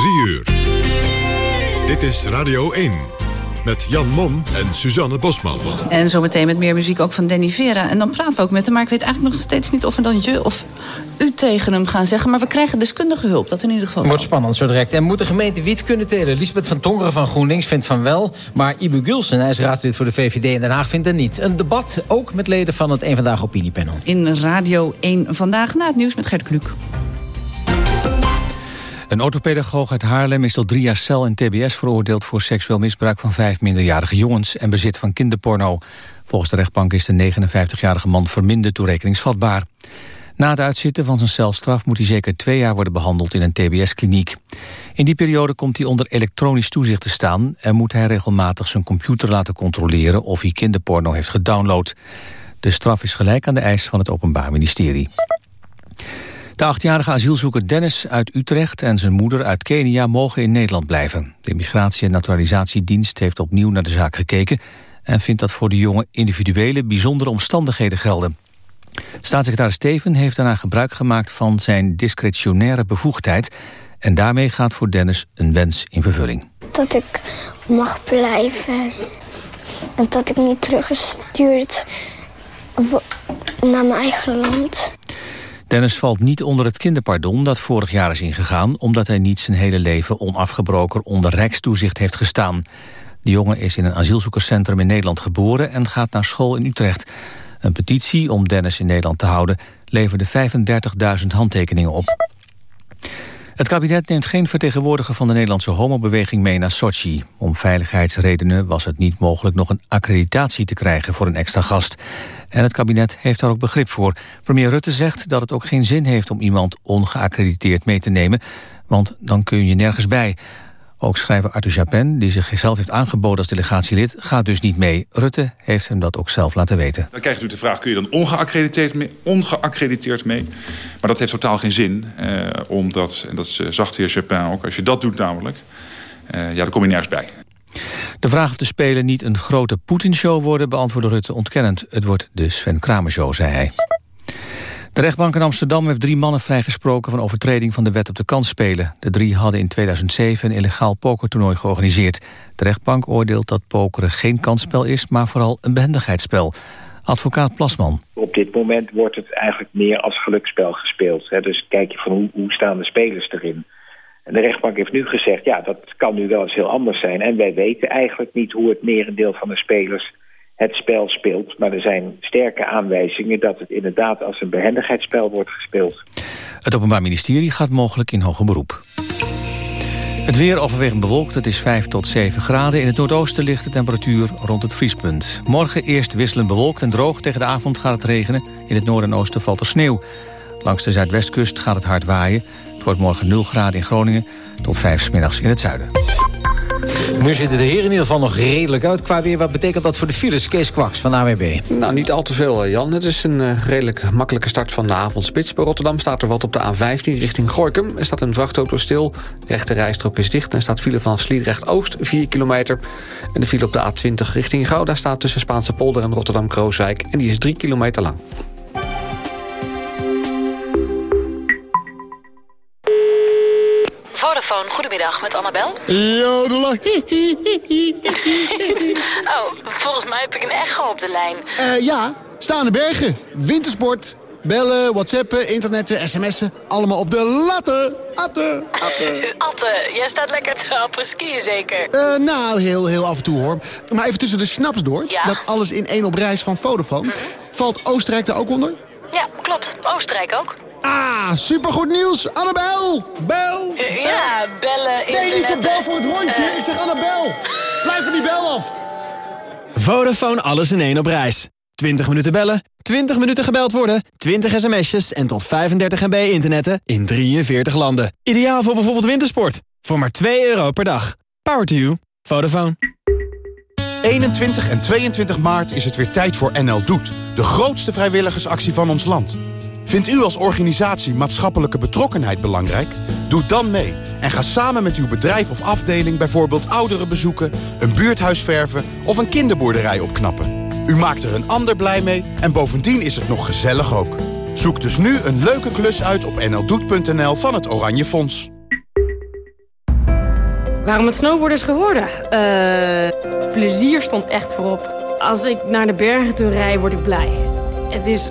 3 uur. Dit is Radio 1. Met Jan Mom en Suzanne Bosman. En zometeen met meer muziek ook van Danny Vera. En dan praten we ook met hem. Maar ik weet eigenlijk nog steeds niet of we dan je of u tegen hem gaan zeggen. Maar we krijgen deskundige hulp. Dat in ieder geval. Wordt spannend zo direct. En moet de gemeente wiet kunnen telen? Lisbeth van Tongeren van GroenLinks vindt van wel. Maar Ibu Gulsen, hij is raadslid voor de VVD in Den Haag, vindt er niet. Een debat ook met leden van het Eén Vandaag Opiniepanel. In Radio 1 vandaag na het nieuws met Gert Kluk. Een orthopedagoog uit Haarlem is tot drie jaar cel en tbs veroordeeld... voor seksueel misbruik van vijf minderjarige jongens... en bezit van kinderporno. Volgens de rechtbank is de 59-jarige man verminderd toerekeningsvatbaar. Na het uitzitten van zijn celstraf moet hij zeker twee jaar worden behandeld in een tbs-kliniek. In die periode komt hij onder elektronisch toezicht te staan... en moet hij regelmatig zijn computer laten controleren... of hij kinderporno heeft gedownload. De straf is gelijk aan de eis van het Openbaar Ministerie. De achtjarige asielzoeker Dennis uit Utrecht en zijn moeder uit Kenia mogen in Nederland blijven. De Immigratie- en Naturalisatiedienst heeft opnieuw naar de zaak gekeken... en vindt dat voor de jongen individuele bijzondere omstandigheden gelden. Staatssecretaris Steven heeft daarna gebruik gemaakt van zijn discretionaire bevoegdheid... en daarmee gaat voor Dennis een wens in vervulling. Dat ik mag blijven en dat ik niet teruggestuurd naar mijn eigen land. Dennis valt niet onder het kinderpardon dat vorig jaar is ingegaan... omdat hij niet zijn hele leven onafgebroken onder rijkstoezicht heeft gestaan. De jongen is in een asielzoekerscentrum in Nederland geboren... en gaat naar school in Utrecht. Een petitie om Dennis in Nederland te houden... leverde 35.000 handtekeningen op. Het kabinet neemt geen vertegenwoordiger van de Nederlandse homobeweging mee naar Sochi. Om veiligheidsredenen was het niet mogelijk nog een accreditatie te krijgen voor een extra gast. En het kabinet heeft daar ook begrip voor. Premier Rutte zegt dat het ook geen zin heeft om iemand ongeaccrediteerd mee te nemen, want dan kun je nergens bij. Ook schrijver Arthur Japin, die zichzelf heeft aangeboden als delegatielid, gaat dus niet mee. Rutte heeft hem dat ook zelf laten weten. Dan krijgt u de vraag, kun je dan ongeaccrediteerd mee? Ongeaccrediteerd mee? Maar dat heeft totaal geen zin, eh, omdat, en dat zag de heer Japin ook, als je dat doet namelijk, eh, ja, dan kom je nergens bij. De vraag of de Spelen niet een grote Poetinshow worden... beantwoordde Rutte ontkennend. Het wordt de Sven Kramer-show, zei hij. De rechtbank in Amsterdam heeft drie mannen vrijgesproken... van overtreding van de wet op de kansspelen. De drie hadden in 2007 een illegaal pokertoernooi georganiseerd. De rechtbank oordeelt dat pokeren geen kansspel is... maar vooral een behendigheidsspel. Advocaat Plasman. Op dit moment wordt het eigenlijk meer als geluksspel gespeeld. Dus kijk je van hoe, hoe staan de spelers erin... En de rechtbank heeft nu gezegd, ja, dat kan nu wel eens heel anders zijn. En wij weten eigenlijk niet hoe het merendeel van de spelers het spel speelt. Maar er zijn sterke aanwijzingen dat het inderdaad als een behendigheidsspel wordt gespeeld. Het Openbaar Ministerie gaat mogelijk in hoger beroep. Het weer overwegend bewolkt, het is 5 tot 7 graden. In het noordoosten ligt de temperatuur rond het vriespunt. Morgen eerst wisselend bewolkt en droog. Tegen de avond gaat het regenen. In het noorden en oosten valt er sneeuw. Langs de zuidwestkust gaat het hard waaien. Het wordt morgen 0 graden in Groningen tot 5 smiddags in het zuiden. Nu zitten de heren in ieder geval nog redelijk uit qua weer. Wat betekent dat voor de files? Kees Kwaks van AWB. Nou, niet al te veel, eh, Jan. Het is een uh, redelijk makkelijke start van de avondspits. Bij Rotterdam staat er wat op de A15 richting Gorkum. Er staat een vrachtauto stil. De rechte rijstrook is dicht. En staat file van Sliedrecht-Oost, 4 kilometer. En de file op de A20 richting Gouda staat tussen Spaanse polder en Rotterdam-Krooswijk. En die is 3 kilometer lang. Vodafone, goedemiddag, met Annabel. Jodela. oh, volgens mij heb ik een echo op de lijn. Uh, ja, staande bergen, wintersport, bellen, whatsappen, internetten, sms'en. Allemaal op de latten. Atte, atte. atte, jij staat lekker te happen skiën zeker? Uh, nou, heel, heel af en toe hoor. Maar even tussen de snaps door. Ja? Dat alles in één op reis van Vodafone. Mhm. Valt Oostenrijk daar ook onder? Ja, klopt. Oostenrijk ook. Ah, supergoed nieuws. Annabel, bel. Ja, bellen, internet. Nee, ik bel voor het rondje. Ik zeg Annabel. Blijf van die bel af. Vodafone alles in één op reis. 20 minuten bellen, 20 minuten gebeld worden, 20 sms'jes en tot 35 MB internetten in 43 landen. Ideaal voor bijvoorbeeld wintersport. Voor maar 2 euro per dag. Power to you. Vodafone. 21 en 22 maart is het weer tijd voor NL Doet. De grootste vrijwilligersactie van ons land. Vindt u als organisatie maatschappelijke betrokkenheid belangrijk? Doe dan mee en ga samen met uw bedrijf of afdeling bijvoorbeeld ouderen bezoeken, een buurthuis verven of een kinderboerderij opknappen. U maakt er een ander blij mee en bovendien is het nog gezellig ook. Zoek dus nu een leuke klus uit op nldoet.nl van het Oranje Fonds. Waarom het snowboarden is geworden? Uh, plezier stond echt voorop. Als ik naar de bergen toe rij, word ik blij. Het is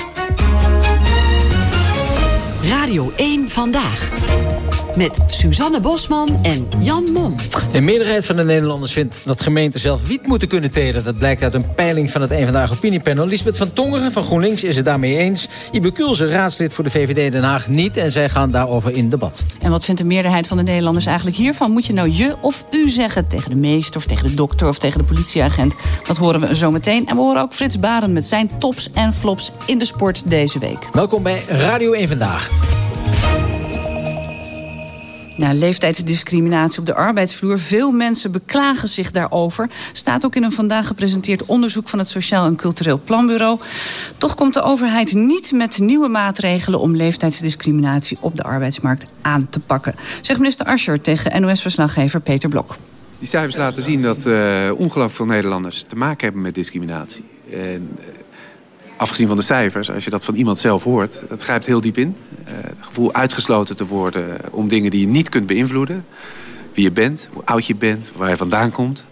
Radio 1 Vandaag. Met Suzanne Bosman en Jan Mom. Een meerderheid van de Nederlanders vindt dat gemeenten zelf wiet moeten kunnen telen. Dat blijkt uit een peiling van het Eén Vandaag Opiniepanel. Lisbeth van Tongeren van GroenLinks is het daarmee eens. Ibe Kulse, raadslid voor de VVD Den Haag, niet. En zij gaan daarover in debat. En wat vindt de meerderheid van de Nederlanders eigenlijk hiervan? Moet je nou je of u zeggen tegen de meester of tegen de dokter of tegen de politieagent? Dat horen we zo meteen. En we horen ook Frits Baren met zijn tops en flops in de sport deze week. Welkom bij Radio 1 Vandaag. Nou, leeftijdsdiscriminatie op de arbeidsvloer. Veel mensen beklagen zich daarover. Staat ook in een vandaag gepresenteerd onderzoek van het Sociaal en Cultureel Planbureau. Toch komt de overheid niet met nieuwe maatregelen om leeftijdsdiscriminatie op de arbeidsmarkt aan te pakken. Zegt minister Ascher tegen NOS-verslaggever Peter Blok. Die cijfers laten zien dat uh, ongelooflijk veel Nederlanders te maken hebben met discriminatie. En, afgezien van de cijfers, als je dat van iemand zelf hoort... dat grijpt heel diep in. Uh, het gevoel uitgesloten te worden om dingen die je niet kunt beïnvloeden. Wie je bent, hoe oud je bent, waar je vandaan komt,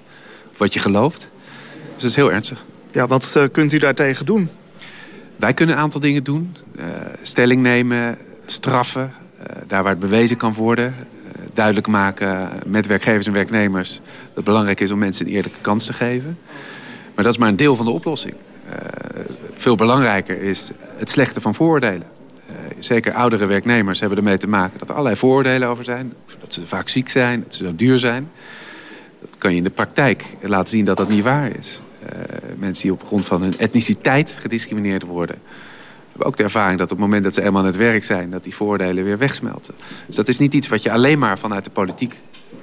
wat je gelooft. Dus dat is heel ernstig. Ja, wat uh, kunt u daartegen doen? Wij kunnen een aantal dingen doen. Uh, stelling nemen, straffen, daar waar het bewezen kan worden. duidelijk maken met werkgevers en werknemers... dat het belangrijk is om mensen een eerlijke kans te geven. Maar dat is maar een deel van de oplossing. Veel belangrijker is het slechte van vooroordelen zeker oudere werknemers hebben ermee te maken dat er allerlei vooroordelen over zijn. Dat ze vaak ziek zijn, dat ze zo duur zijn. Dat kan je in de praktijk laten zien dat dat niet waar is. Uh, mensen die op grond van hun etniciteit gediscrimineerd worden... hebben ook de ervaring dat op het moment dat ze eenmaal aan het werk zijn... dat die vooroordelen weer wegsmelten. Dus dat is niet iets wat je alleen maar vanuit de politiek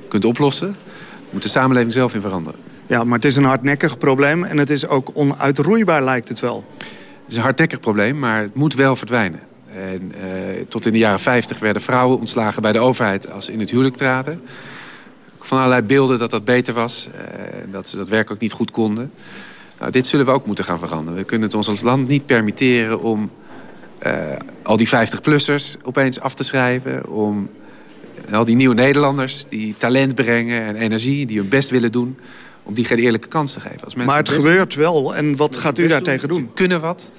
kunt oplossen. Daar moet de samenleving zelf in veranderen. Ja, maar het is een hardnekkig probleem en het is ook onuitroeibaar lijkt het wel. Het is een hardnekkig probleem, maar het moet wel verdwijnen. En, uh, tot in de jaren 50 werden vrouwen ontslagen bij de overheid als in het huwelijk traden. Van allerlei beelden dat dat beter was. Uh, dat ze dat werk ook niet goed konden. Nou, dit zullen we ook moeten gaan veranderen. We kunnen het ons als land niet permitteren om uh, al die 50-plussers opeens af te schrijven. Om al die nieuwe Nederlanders die talent brengen en energie, die hun best willen doen om die geen eerlijke kans te geven. Als maar het gebeurt wel. En wat gaat u daartegen doen? Kunnen wat,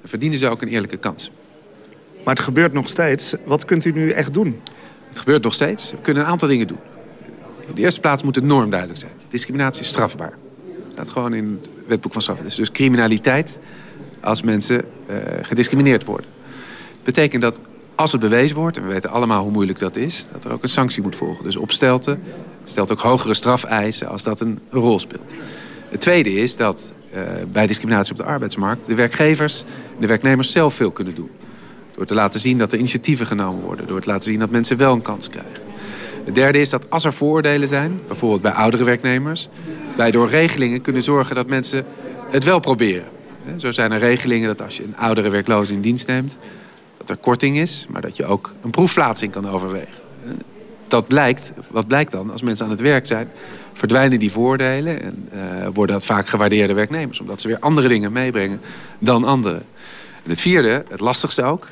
dan verdienen ze ook een eerlijke kans. Maar het gebeurt nog steeds. Wat kunt u nu echt doen? Het gebeurt nog steeds. We kunnen een aantal dingen doen. In de eerste plaats moet de norm duidelijk zijn. Discriminatie is strafbaar. Dat gewoon in het wetboek van straf. Dus, dus criminaliteit als mensen uh, gediscrimineerd worden. Dat betekent dat als het bewezen wordt, en we weten allemaal hoe moeilijk dat is... dat er ook een sanctie moet volgen. Dus opstelten stelt ook hogere strafeisen als dat een rol speelt. Het tweede is dat uh, bij discriminatie op de arbeidsmarkt... de werkgevers en de werknemers zelf veel kunnen doen. Door te laten zien dat er initiatieven genomen worden. Door te laten zien dat mensen wel een kans krijgen. Het derde is dat als er vooroordelen zijn, bijvoorbeeld bij oudere werknemers... wij door regelingen kunnen zorgen dat mensen het wel proberen. Zo zijn er regelingen dat als je een oudere werkloze in dienst neemt... dat er korting is, maar dat je ook een proefplaatsing kan overwegen. Dat blijkt, wat blijkt dan? Als mensen aan het werk zijn, verdwijnen die voordelen... en uh, worden dat vaak gewaardeerde werknemers... omdat ze weer andere dingen meebrengen dan anderen. En het vierde, het lastigste ook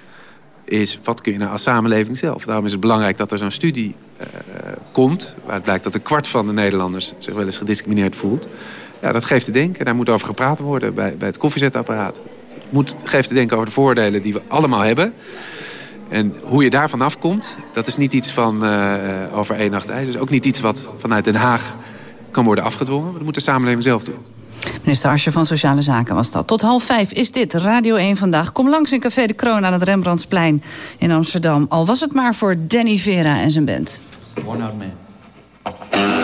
is wat kun je nou als samenleving zelf. Daarom is het belangrijk dat er zo'n studie uh, komt... waaruit blijkt dat een kwart van de Nederlanders zich wel eens gediscrimineerd voelt. Ja, dat geeft te denken. Daar moet over gepraat worden bij, bij het koffiezetapparaat. Het moet, geeft te denken over de voordelen die we allemaal hebben. En hoe je daar vanaf komt, dat is niet iets van uh, over één nacht ijs. Dat is ook niet iets wat vanuit Den Haag kan worden afgedwongen. Dat moet de samenleving zelf doen. Minister Asje van Sociale Zaken was dat. Tot half vijf is dit Radio 1 vandaag. Kom langs in Café de Kroon aan het Rembrandtsplein in Amsterdam. Al was het maar voor Danny Vera en zijn band. One Out Man.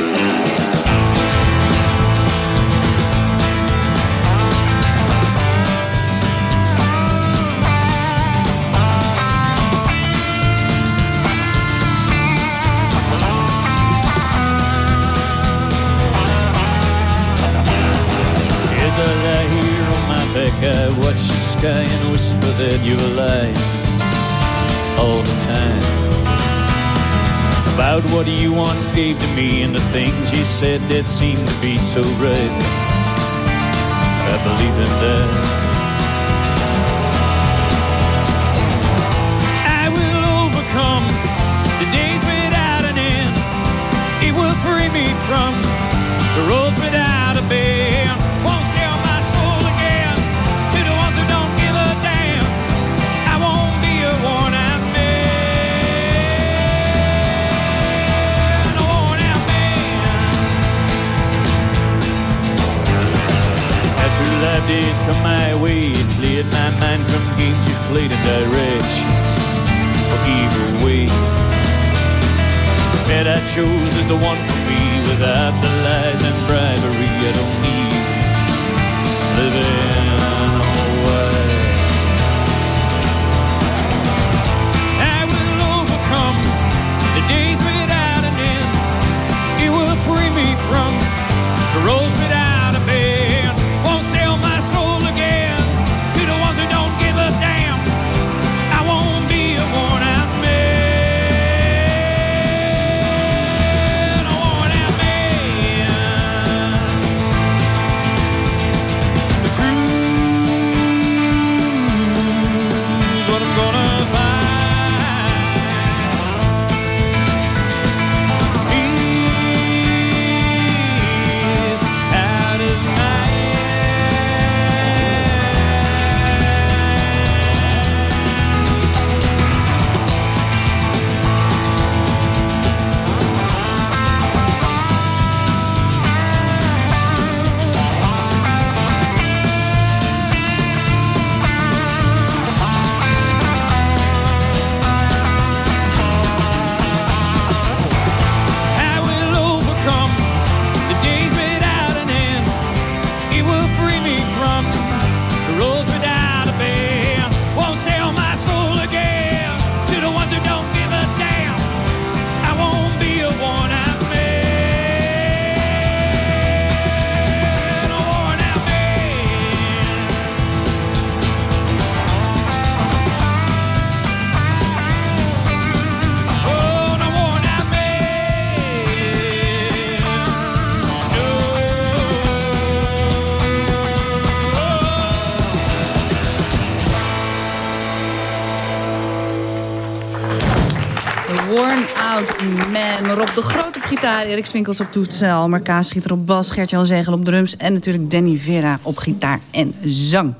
About what you once gave to me and the things you said that seemed to be so right. I believe in that. I will overcome the days without an end. It will free me from the roads did come my way, it cleared my mind from games you played in directions for evil ways. that I chose is the one for me without the lies and bribery I don't need living De Groot op gitaar, Erik Swinkels op toestel... Mark Schieter op bas, Gert-Jan Zegel op drums... en natuurlijk Danny Vera op gitaar en zang.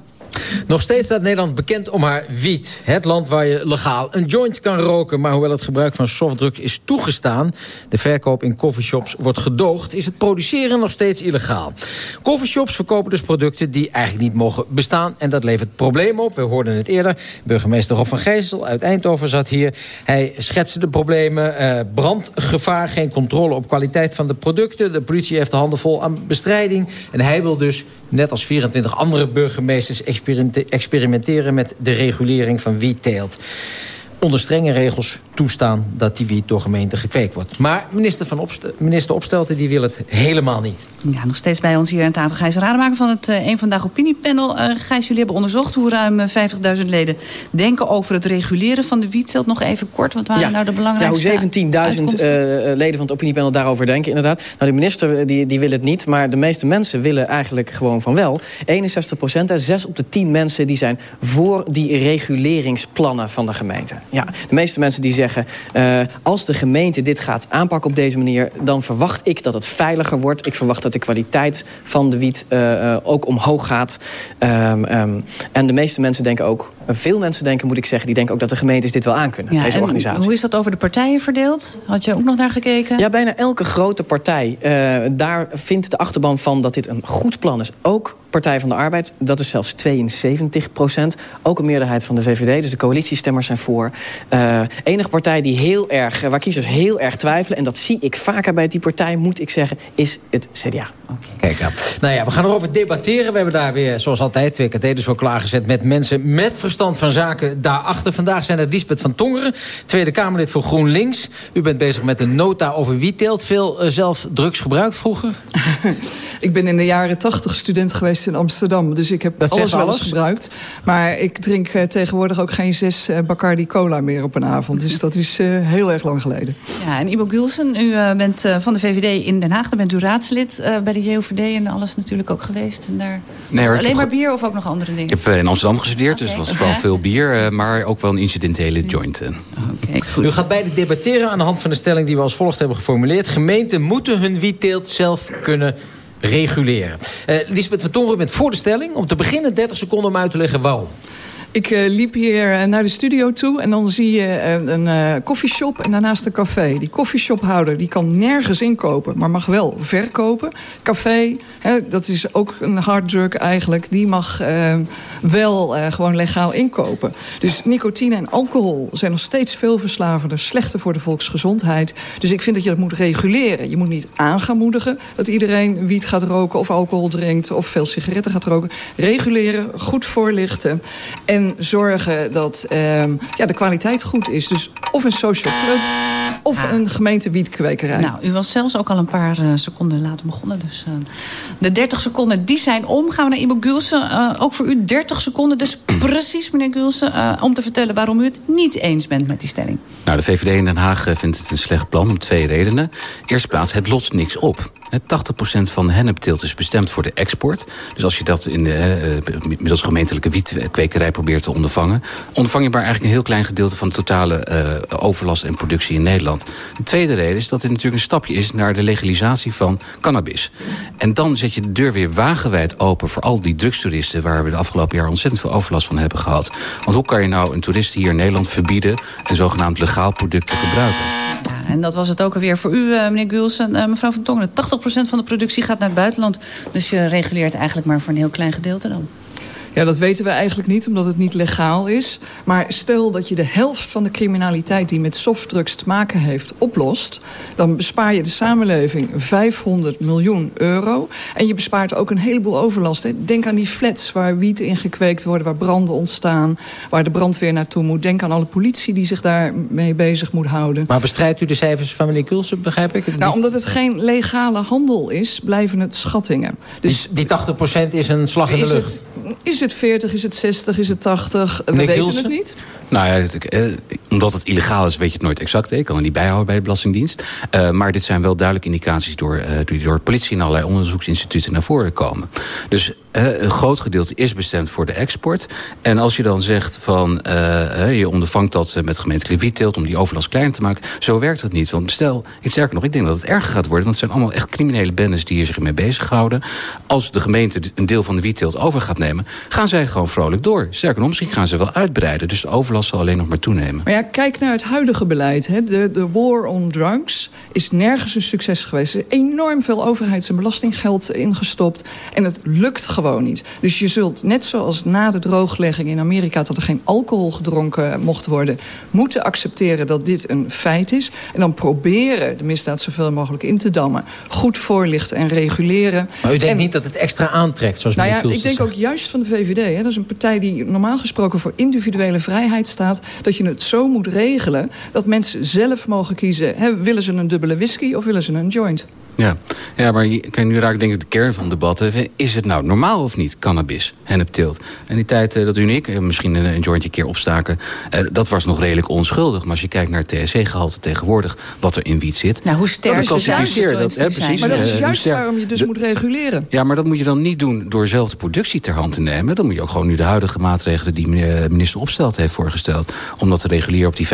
Nog steeds staat Nederland bekend om haar wiet. Het land waar je legaal een joint kan roken. Maar hoewel het gebruik van softdrugs is toegestaan... de verkoop in coffeeshops wordt gedoogd... is het produceren nog steeds illegaal. Coffeeshops verkopen dus producten die eigenlijk niet mogen bestaan. En dat levert problemen op. We hoorden het eerder. Burgemeester Rob van Geesel uit Eindhoven zat hier. Hij schetste de problemen. Eh, brandgevaar, geen controle op kwaliteit van de producten. De politie heeft de handen vol aan bestrijding. En hij wil dus, net als 24 andere burgemeesters... experimente- experimenteren met de regulering van wietteelt. Onder strenge regels toestaan dat die wiet door gemeenten gekweekt wordt. Maar minister, van Opstel- minister Opstelten die wil het helemaal niet. Ja, nog steeds bij ons hier aan tafel Gijs Rademaker van het eh, Eén Vandaag Opiniepanel. Eh Gijs, jullie hebben onderzocht hoe ruim eh, 50.000 leden denken over het reguleren van de wietteelt. Nog even kort, wat waren nou de Ja, belangrijkste hoe 17.000 uitkomsten? eh, leden van het opiniepanel daarover denken, inderdaad. Nou, de minister eh, die, die wil het niet, maar de meeste mensen willen eigenlijk gewoon van wel. 61 procent en 6 op de 10 mensen die zijn voor die reguleringsplannen van de gemeente. Ja, de meeste mensen die zeggen, eh, als de gemeente dit gaat aanpakken op deze manier... dan verwacht ik dat het veiliger wordt. Ik verwacht dat de kwaliteit van de wiet eh, eh, ook omhoog gaat. Ehm, ehm, en de meeste mensen denken ook veel mensen denken, moet ik zeggen... die denken ook dat de gemeentes dit wel aankunnen, Ja, deze organisatie. Hoe is dat over de partijen verdeeld? Had je ook nog naar gekeken? Ja, bijna elke grote partij. eh, daar vindt de achterban van dat dit een goed plan is. Ook Partij van de Arbeid, dat is zelfs 72 procent. Ook een meerderheid van de VVD, dus de coalitiestemmers zijn voor. Eh enige partij die heel erg, eh, waar kiezers heel erg twijfelen... en dat zie ik vaker bij die partij, moet ik zeggen, is het CDA. Kijk. Nou ja, we gaan erover debatteren. We hebben daar weer, zoals altijd, twee katheders voor klaargezet... met mensen met verstand van zaken daarachter. Vandaag zijn er Lisbeth van Tongeren, Tweede Kamerlid voor GroenLinks. U bent bezig met een nota over wietteelt. Veel eh, zelf drugs gebruikt vroeger? Ik ben in de jaren tachtig student geweest in Amsterdam. Dus ik heb Dat alles wel eens gebruikt. Maar ik drink eh, tegenwoordig ook geen zes eh, Bacardi Cola meer op een avond. Dus dat is eh, heel erg lang geleden. Ja, en Ibo Gulsen, u bent van de VVD in Den Haag. Daar bent u raadslid eh, bij de JOVD en alles natuurlijk ook geweest. En daar Nee, hoor, alleen maar bier of ook nog andere dingen? Ik heb in Amsterdam gestudeerd, dus het was veel bier. eh, maar ook wel een incidentele joint. eh. U gaat beide debatteren aan de hand van de stelling die we als volgt hebben geformuleerd. Gemeenten moeten hun wietteelt zelf kunnen reguleren. Eh Lisbeth van Tongeren, u bent voor de stelling. Om te beginnen 30 seconden om uit te leggen waarom. Ik eh, liep hier eh, naar de studio toe en dan zie je eh, een eh koffieshop en daarnaast een café. Die koffieshophouder die kan nergens inkopen, maar mag wel verkopen. Café, hè, dat is ook een harddrug eigenlijk, die mag wel gewoon legaal inkopen. Dus nicotine en alcohol zijn nog steeds veel verslavender, slechter voor de volksgezondheid. Dus ik vind dat je dat moet reguleren. Je moet niet aan gaan moedigen dat iedereen wiet gaat roken of alcohol drinkt of veel sigaretten gaat roken. Reguleren, goed voorlichten en zorgen dat ehm, ja, de kwaliteit goed is. Dus of een social club of een gemeente wietkwekerij. Nou, u was zelfs ook al een paar eh, seconden later begonnen. Dus eh, de 30 seconden, die zijn om. Gaan we naar Ibo Gulsen. Eh, ook voor u 30 seconden. Dus precies, meneer Gulsen, eh, om te vertellen waarom u het niet eens bent met die stelling. Nou, de VVD in Den Haag vindt het een slecht plan om twee redenen. Eerste plaats, het lost niks op. Hè, 80% van de hennepteelt is bestemd voor de export. Dus als je dat in de, eh, eh, middels gemeentelijke wietkwekerij probeert te ondervangen... ondervang je maar eigenlijk een heel klein gedeelte van de totale eh, overlast en productie in Nederland. De tweede reden is dat dit natuurlijk een stapje is naar de legalisatie van cannabis. En dan zet je de deur weer wagenwijd open voor al die drugstoeristen... waar we de afgelopen jaar ontzettend veel overlast van hebben gehad. Want hoe kan je nou een toerist hier in Nederland verbieden... een zogenaamd legaal product te gebruiken? Ja, en dat was het ook alweer voor u, eh, meneer Gulsen. Eh, mevrouw van Tongeren, 80% van de productie gaat naar het buitenland. Dus je reguleert eigenlijk maar voor een heel klein gedeelte dan. Ja, dat weten we eigenlijk niet, omdat het niet legaal is. Maar stel dat je de helft van de criminaliteit die met softdrugs te maken heeft oplost... dan bespaar je de samenleving 500 miljoen euro. En je bespaart ook een heleboel overlast. Hè. Denk aan die flats waar wiet in gekweekt worden, waar branden ontstaan... waar de brandweer naartoe moet. Denk aan alle politie die zich daarmee bezig moet houden. Maar bestrijdt u de cijfers van meneer Kulsen, begrijp ik? Nou, omdat het geen legale handel is, blijven het schattingen. Dus Die 80% is een slag in de is lucht. het, is het 40, is het 60, is het 80? We weten het niet. Nou ja, het- eh, omdat het illegaal is, weet je het nooit exact. Ik kan het niet bijhouden bij de Belastingdienst. Eh, maar dit zijn wel duidelijke indicaties door, eh, die door politie en allerlei onderzoeksinstituten naar voren komen. Dus een groot gedeelte is bestemd voor de export. En als je dan zegt van eh, je ondervangt dat eh, met gemeentelijke wietteelt om die overlast kleiner te maken, zo werkt het niet. Want stel, ik sterker nog, ik denk dat het erger gaat worden. Want het zijn allemaal echt criminele bendes die hier zich mee bezighouden. Als de gemeente een deel van de wietteelt over gaat nemen, gaan zij gewoon vrolijk door. Sterker nog, misschien gaan ze wel uitbreiden. Dus de overlast zal alleen nog maar toenemen. Maar ja, kijk naar het huidige beleid. Hè. De, de war on drugs is nergens een succes geweest. Er is enorm veel overheids- en belastinggeld ingestopt. En het lukt gewoon niet. Dus je zult, net zoals na de drooglegging in Amerika... dat er geen alcohol gedronken mocht worden... moeten accepteren dat dit een feit is. En dan proberen de misdaad zoveel mogelijk in te dammen. Goed voorlichten en reguleren. Maar u denkt En- niet dat het extra aantrekt, zoals nou ja, ik denk ook juist van de VVD. Hè, dat is een partij die normaal gesproken voor individuele vrijheid staat. Dat je het zo moet regelen dat mensen zelf mogen kiezen. Hè, willen ze een dubbele whisky of willen ze een joint? Ja, ja maar je- kijk, nu raak ik denk ik de kern van het debat. Is het nou normaal of niet, cannabis, hennepteelt? En die tijd eh, dat u en ik eh, misschien een, een jointje een keer opstaken... eh, dat was nog redelijk onschuldig. Maar als je kijkt naar het THC-gehalte tegenwoordig... wat er in wiet zit... Nou, hoe sterk Dat is dat, hè, zijn. precies, Maar dat is juist waarom je dus de- moet reguleren. Ja, maar dat moet je dan niet doen door zelf de productie ter hand te nemen. Dan moet je ook gewoon nu de huidige maatregelen die minister Opstelt heeft voorgesteld. Om dat te reguleren op die 15%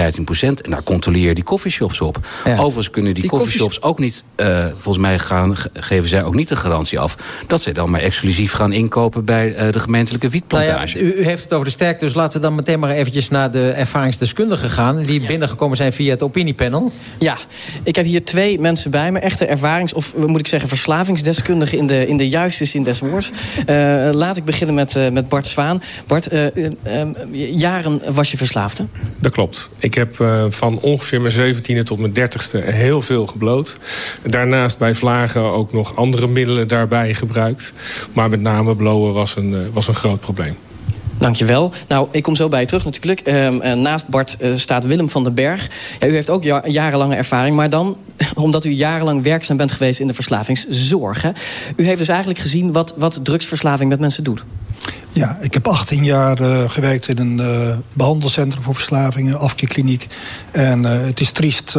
En daar controleer je die coffeeshops op. Ja. Overigens kunnen die, Die coffeeshops ook niet eh, voldoen volgens mij gaan, geven zij ook niet de garantie af... dat zij dan maar exclusief gaan inkopen bij uh, de gemeentelijke wietplantage. Nou ja, u, u, heeft het over de sterkte, dus laten we dan meteen maar eventjes... naar de ervaringsdeskundigen gaan... die ja. binnengekomen zijn via het opiniepanel. Ja, ik heb hier twee mensen bij me. Echte ervarings- of moet ik zeggen verslavingsdeskundigen... in de, in de juiste zin des woords. Uh, laat ik beginnen met, uh, met Bart Zwaan. Bart, jaren was je verslaafd, hè? Dat klopt. Ik heb van ongeveer mijn zeventiende tot mijn dertigste heel veel gebloot. Daarnaast bij vlagen ook nog andere middelen daarbij gebruikt. Maar met name blowen was een, was een groot probleem. Dankjewel. Nou, ik kom zo bij je terug natuurlijk. Uh, naast Bart uh, staat Willem van den Berg. Ja, u heeft ook ja jarenlange ervaring, maar dan omdat u jarenlang werkzaam bent geweest in de verslavingszorg. Hè? U heeft dus eigenlijk gezien wat, wat drugsverslaving met mensen doet. Ja, ik heb 18 jaar uh, gewerkt in een uh, behandelcentrum voor verslavingen, afkeerkliniek. En uh, het is triest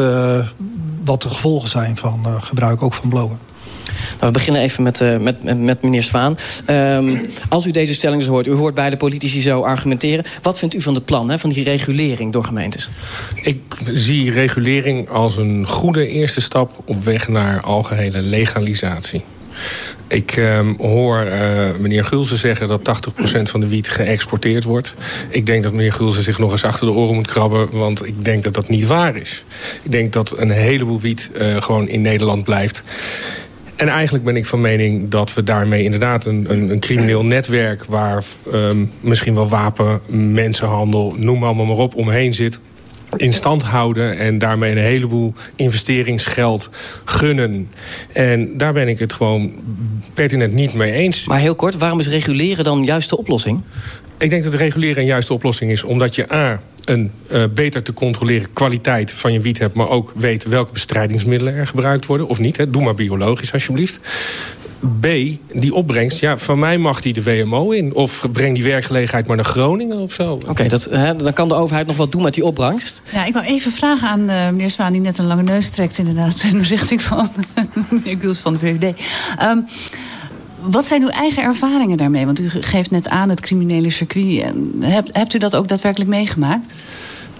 wat de gevolgen zijn van gebruik, ook van blowen. Nou, we beginnen even met, uh, met, met, met, meneer Zwaan. Um, als u deze stellingen hoort, u hoort beide politici zo argumenteren. Wat vindt u van het plan, hè, van die regulering door gemeentes? Ik zie regulering als een goede eerste stap op weg naar algehele legalisatie. Ik um, hoor uh, meneer Gulsen zeggen dat 80% van de wiet geëxporteerd wordt. Ik denk dat meneer Gulsen zich nog eens achter de oren moet krabben... want ik denk dat dat niet waar is. Ik denk dat een heleboel wiet uh, gewoon in Nederland blijft. En eigenlijk ben ik van mening dat we daarmee inderdaad een, een, een crimineel netwerk... waar um, misschien wel wapen, mensenhandel, noem allemaal maar op, omheen zit in stand houden en daarmee een heleboel investeringsgeld gunnen. En daar ben ik het gewoon pertinent niet mee eens. Maar heel kort, waarom is reguleren dan juist de oplossing? Ik denk dat reguleren een juiste oplossing is. Omdat je A, een uh, beter te controleren kwaliteit van je wiet hebt... maar ook weet welke bestrijdingsmiddelen er gebruikt worden. Of niet, hè. doe maar biologisch alsjeblieft. B, die opbrengst, ja, van mij mag die de WMO in. Of breng die werkgelegenheid maar naar Groningen of zo. Oké, okay, dan kan de overheid nog wat doen met die opbrengst. Ja, ik wou even vragen aan uh, meneer Zwaan... die net een lange neus trekt inderdaad... in de richting van meneer Guls van de VVD. Um, wat zijn uw eigen ervaringen daarmee? Want u geeft net aan het criminele circuit. Hebt, hebt u dat ook daadwerkelijk meegemaakt?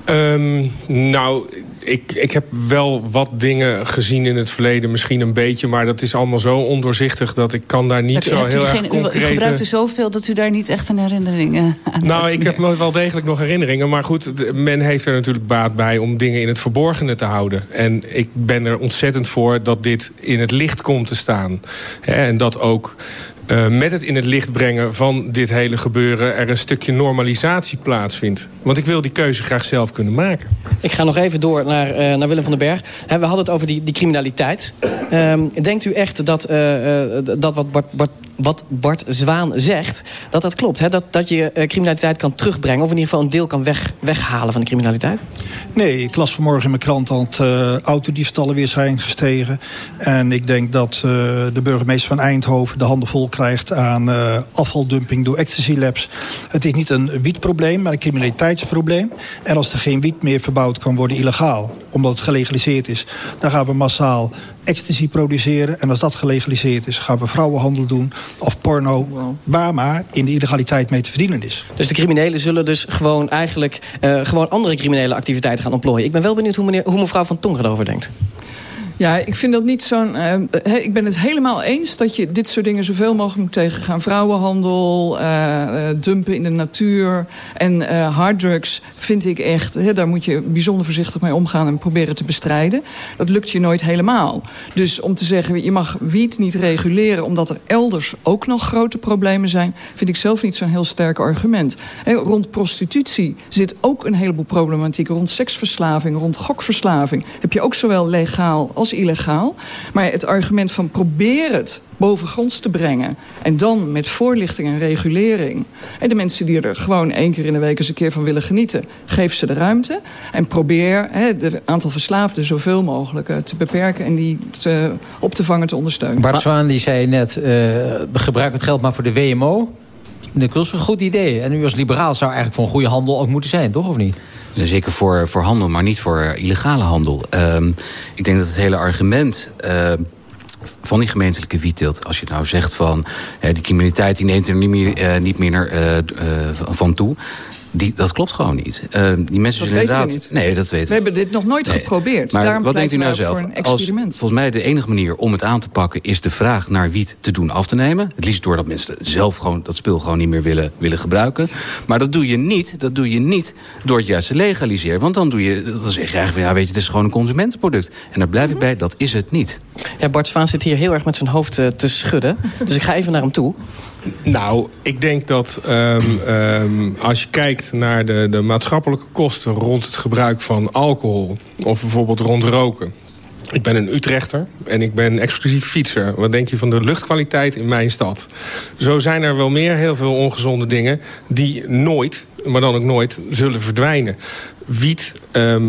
Um, nou, ik, ik heb wel wat dingen gezien in het verleden. Misschien een beetje, maar dat is allemaal zo ondoorzichtig... dat ik kan daar niet heb, zo heel geen, erg concreet... U gebruikt er zoveel dat u daar niet echt een herinnering aan hebt? Nou, ik heb wel degelijk nog herinneringen. Maar goed, men heeft er natuurlijk baat bij om dingen in het verborgene te houden. En ik ben er ontzettend voor dat dit in het licht komt te staan. En dat ook uh, met het in het licht brengen van dit hele gebeuren... er een stukje normalisatie plaatsvindt. Want ik wil die keuze graag zelf kunnen maken. Ik ga nog even door naar, uh, naar Willem van den Berg. We hadden het over die, die criminaliteit. Um, denkt u echt dat, uh, dat wat Bart, wat Bart Zwaan zegt... dat dat klopt? Hè? Dat, dat je criminaliteit kan terugbrengen... of in ieder geval een deel kan weg, weghalen van de criminaliteit? Nee, ik las vanmorgen in mijn krant dat uh, autodiefstallen weer zijn gestegen. En ik denk dat uh, de burgemeester van Eindhoven de handen vol krijgt... aan afvaldumping door ecstasy labs. Het is niet een wietprobleem, maar een criminaliteitsprobleem. En als er geen wiet meer verbouwd kan worden illegaal... omdat het gelegaliseerd is, dan gaan we massaal ecstasy produceren. En als dat gelegaliseerd is, gaan we vrouwenhandel doen... of porno, wow. waar maar in de illegaliteit mee te verdienen is. Dus de criminelen zullen dus gewoon eigenlijk... Uh, gewoon andere criminele activiteiten gaan ontplooien. Ik ben wel benieuwd hoe, meneer, hoe mevrouw Van Tong erover denkt. Ja, ik vind dat niet zo'n... Uh, ik ben het helemaal eens dat je dit soort dingen zoveel mogelijk moet tegengaan. Vrouwenhandel, uh, dumpen in de natuur en uh, harddrugs vind ik echt... Daar moet je bijzonder voorzichtig mee omgaan en proberen te bestrijden. Dat lukt je nooit helemaal. Dus om te zeggen, je mag wiet niet reguleren... omdat er elders ook nog grote problemen zijn... vind ik zelf niet zo'n heel sterk argument. Rond prostitutie zit ook een heleboel problematiek. Rond seksverslaving, rond gokverslaving... heb je ook zowel legaal als illegaal. Maar het argument van probeer het bovengronds te brengen. En dan met voorlichting en regulering. En de mensen die er gewoon één keer in de week eens een keer van willen genieten... geef ze de ruimte. En probeer het aantal verslaafden zoveel mogelijk te beperken... en die op te vangen te ondersteunen. Bart Zwaan die zei net, uh, gebruik het geld maar voor de WMO. Is een goed idee. En u als liberaal zou eigenlijk voor een goede handel ook moeten zijn, toch? Of niet? Zeker voor, voor handel, maar niet voor illegale handel. Um, ik denk dat het hele argument... Uh, van die gemeentelijke wietteelt. Als je nou zegt van die criminaliteit neemt er niet meer, uh, niet meer uh, van toe. Die, dat klopt gewoon niet. Uh, die mensen dat weten inderdaad. niet. Nee, dat weten we hebben dit nog nooit Nee. geprobeerd. Maar Daarom wat denkt u nou zelf? Als, voor een experiment. volgens mij de enige manier om het aan te pakken... is de vraag naar wiet te doen af te nemen. Het liefst doordat mensen zelf gewoon dat spul gewoon niet meer willen, willen gebruiken. Maar dat doe je niet, dat doe je niet door het juist te legaliseren. Want dan, doe je, dan zeg je eigenlijk van... ja, weet je, het is gewoon een consumentenproduct. En daar blijf ik bij, dat is het niet. Ja, Bart Zwaan zit hier heel erg met zijn hoofd eh, te schudden. Dus ik ga even naar hem toe. Nou, ik denk dat ehm, ehm, als je kijkt naar de, de maatschappelijke kosten rond het gebruik van alcohol, of bijvoorbeeld rond roken. Ik ben een Utrechter en ik ben exclusief fietser. Wat denk je van de luchtkwaliteit in mijn stad? Zo zijn er wel meer heel veel ongezonde dingen die nooit, maar dan ook nooit, zullen verdwijnen. Wiet, ehm,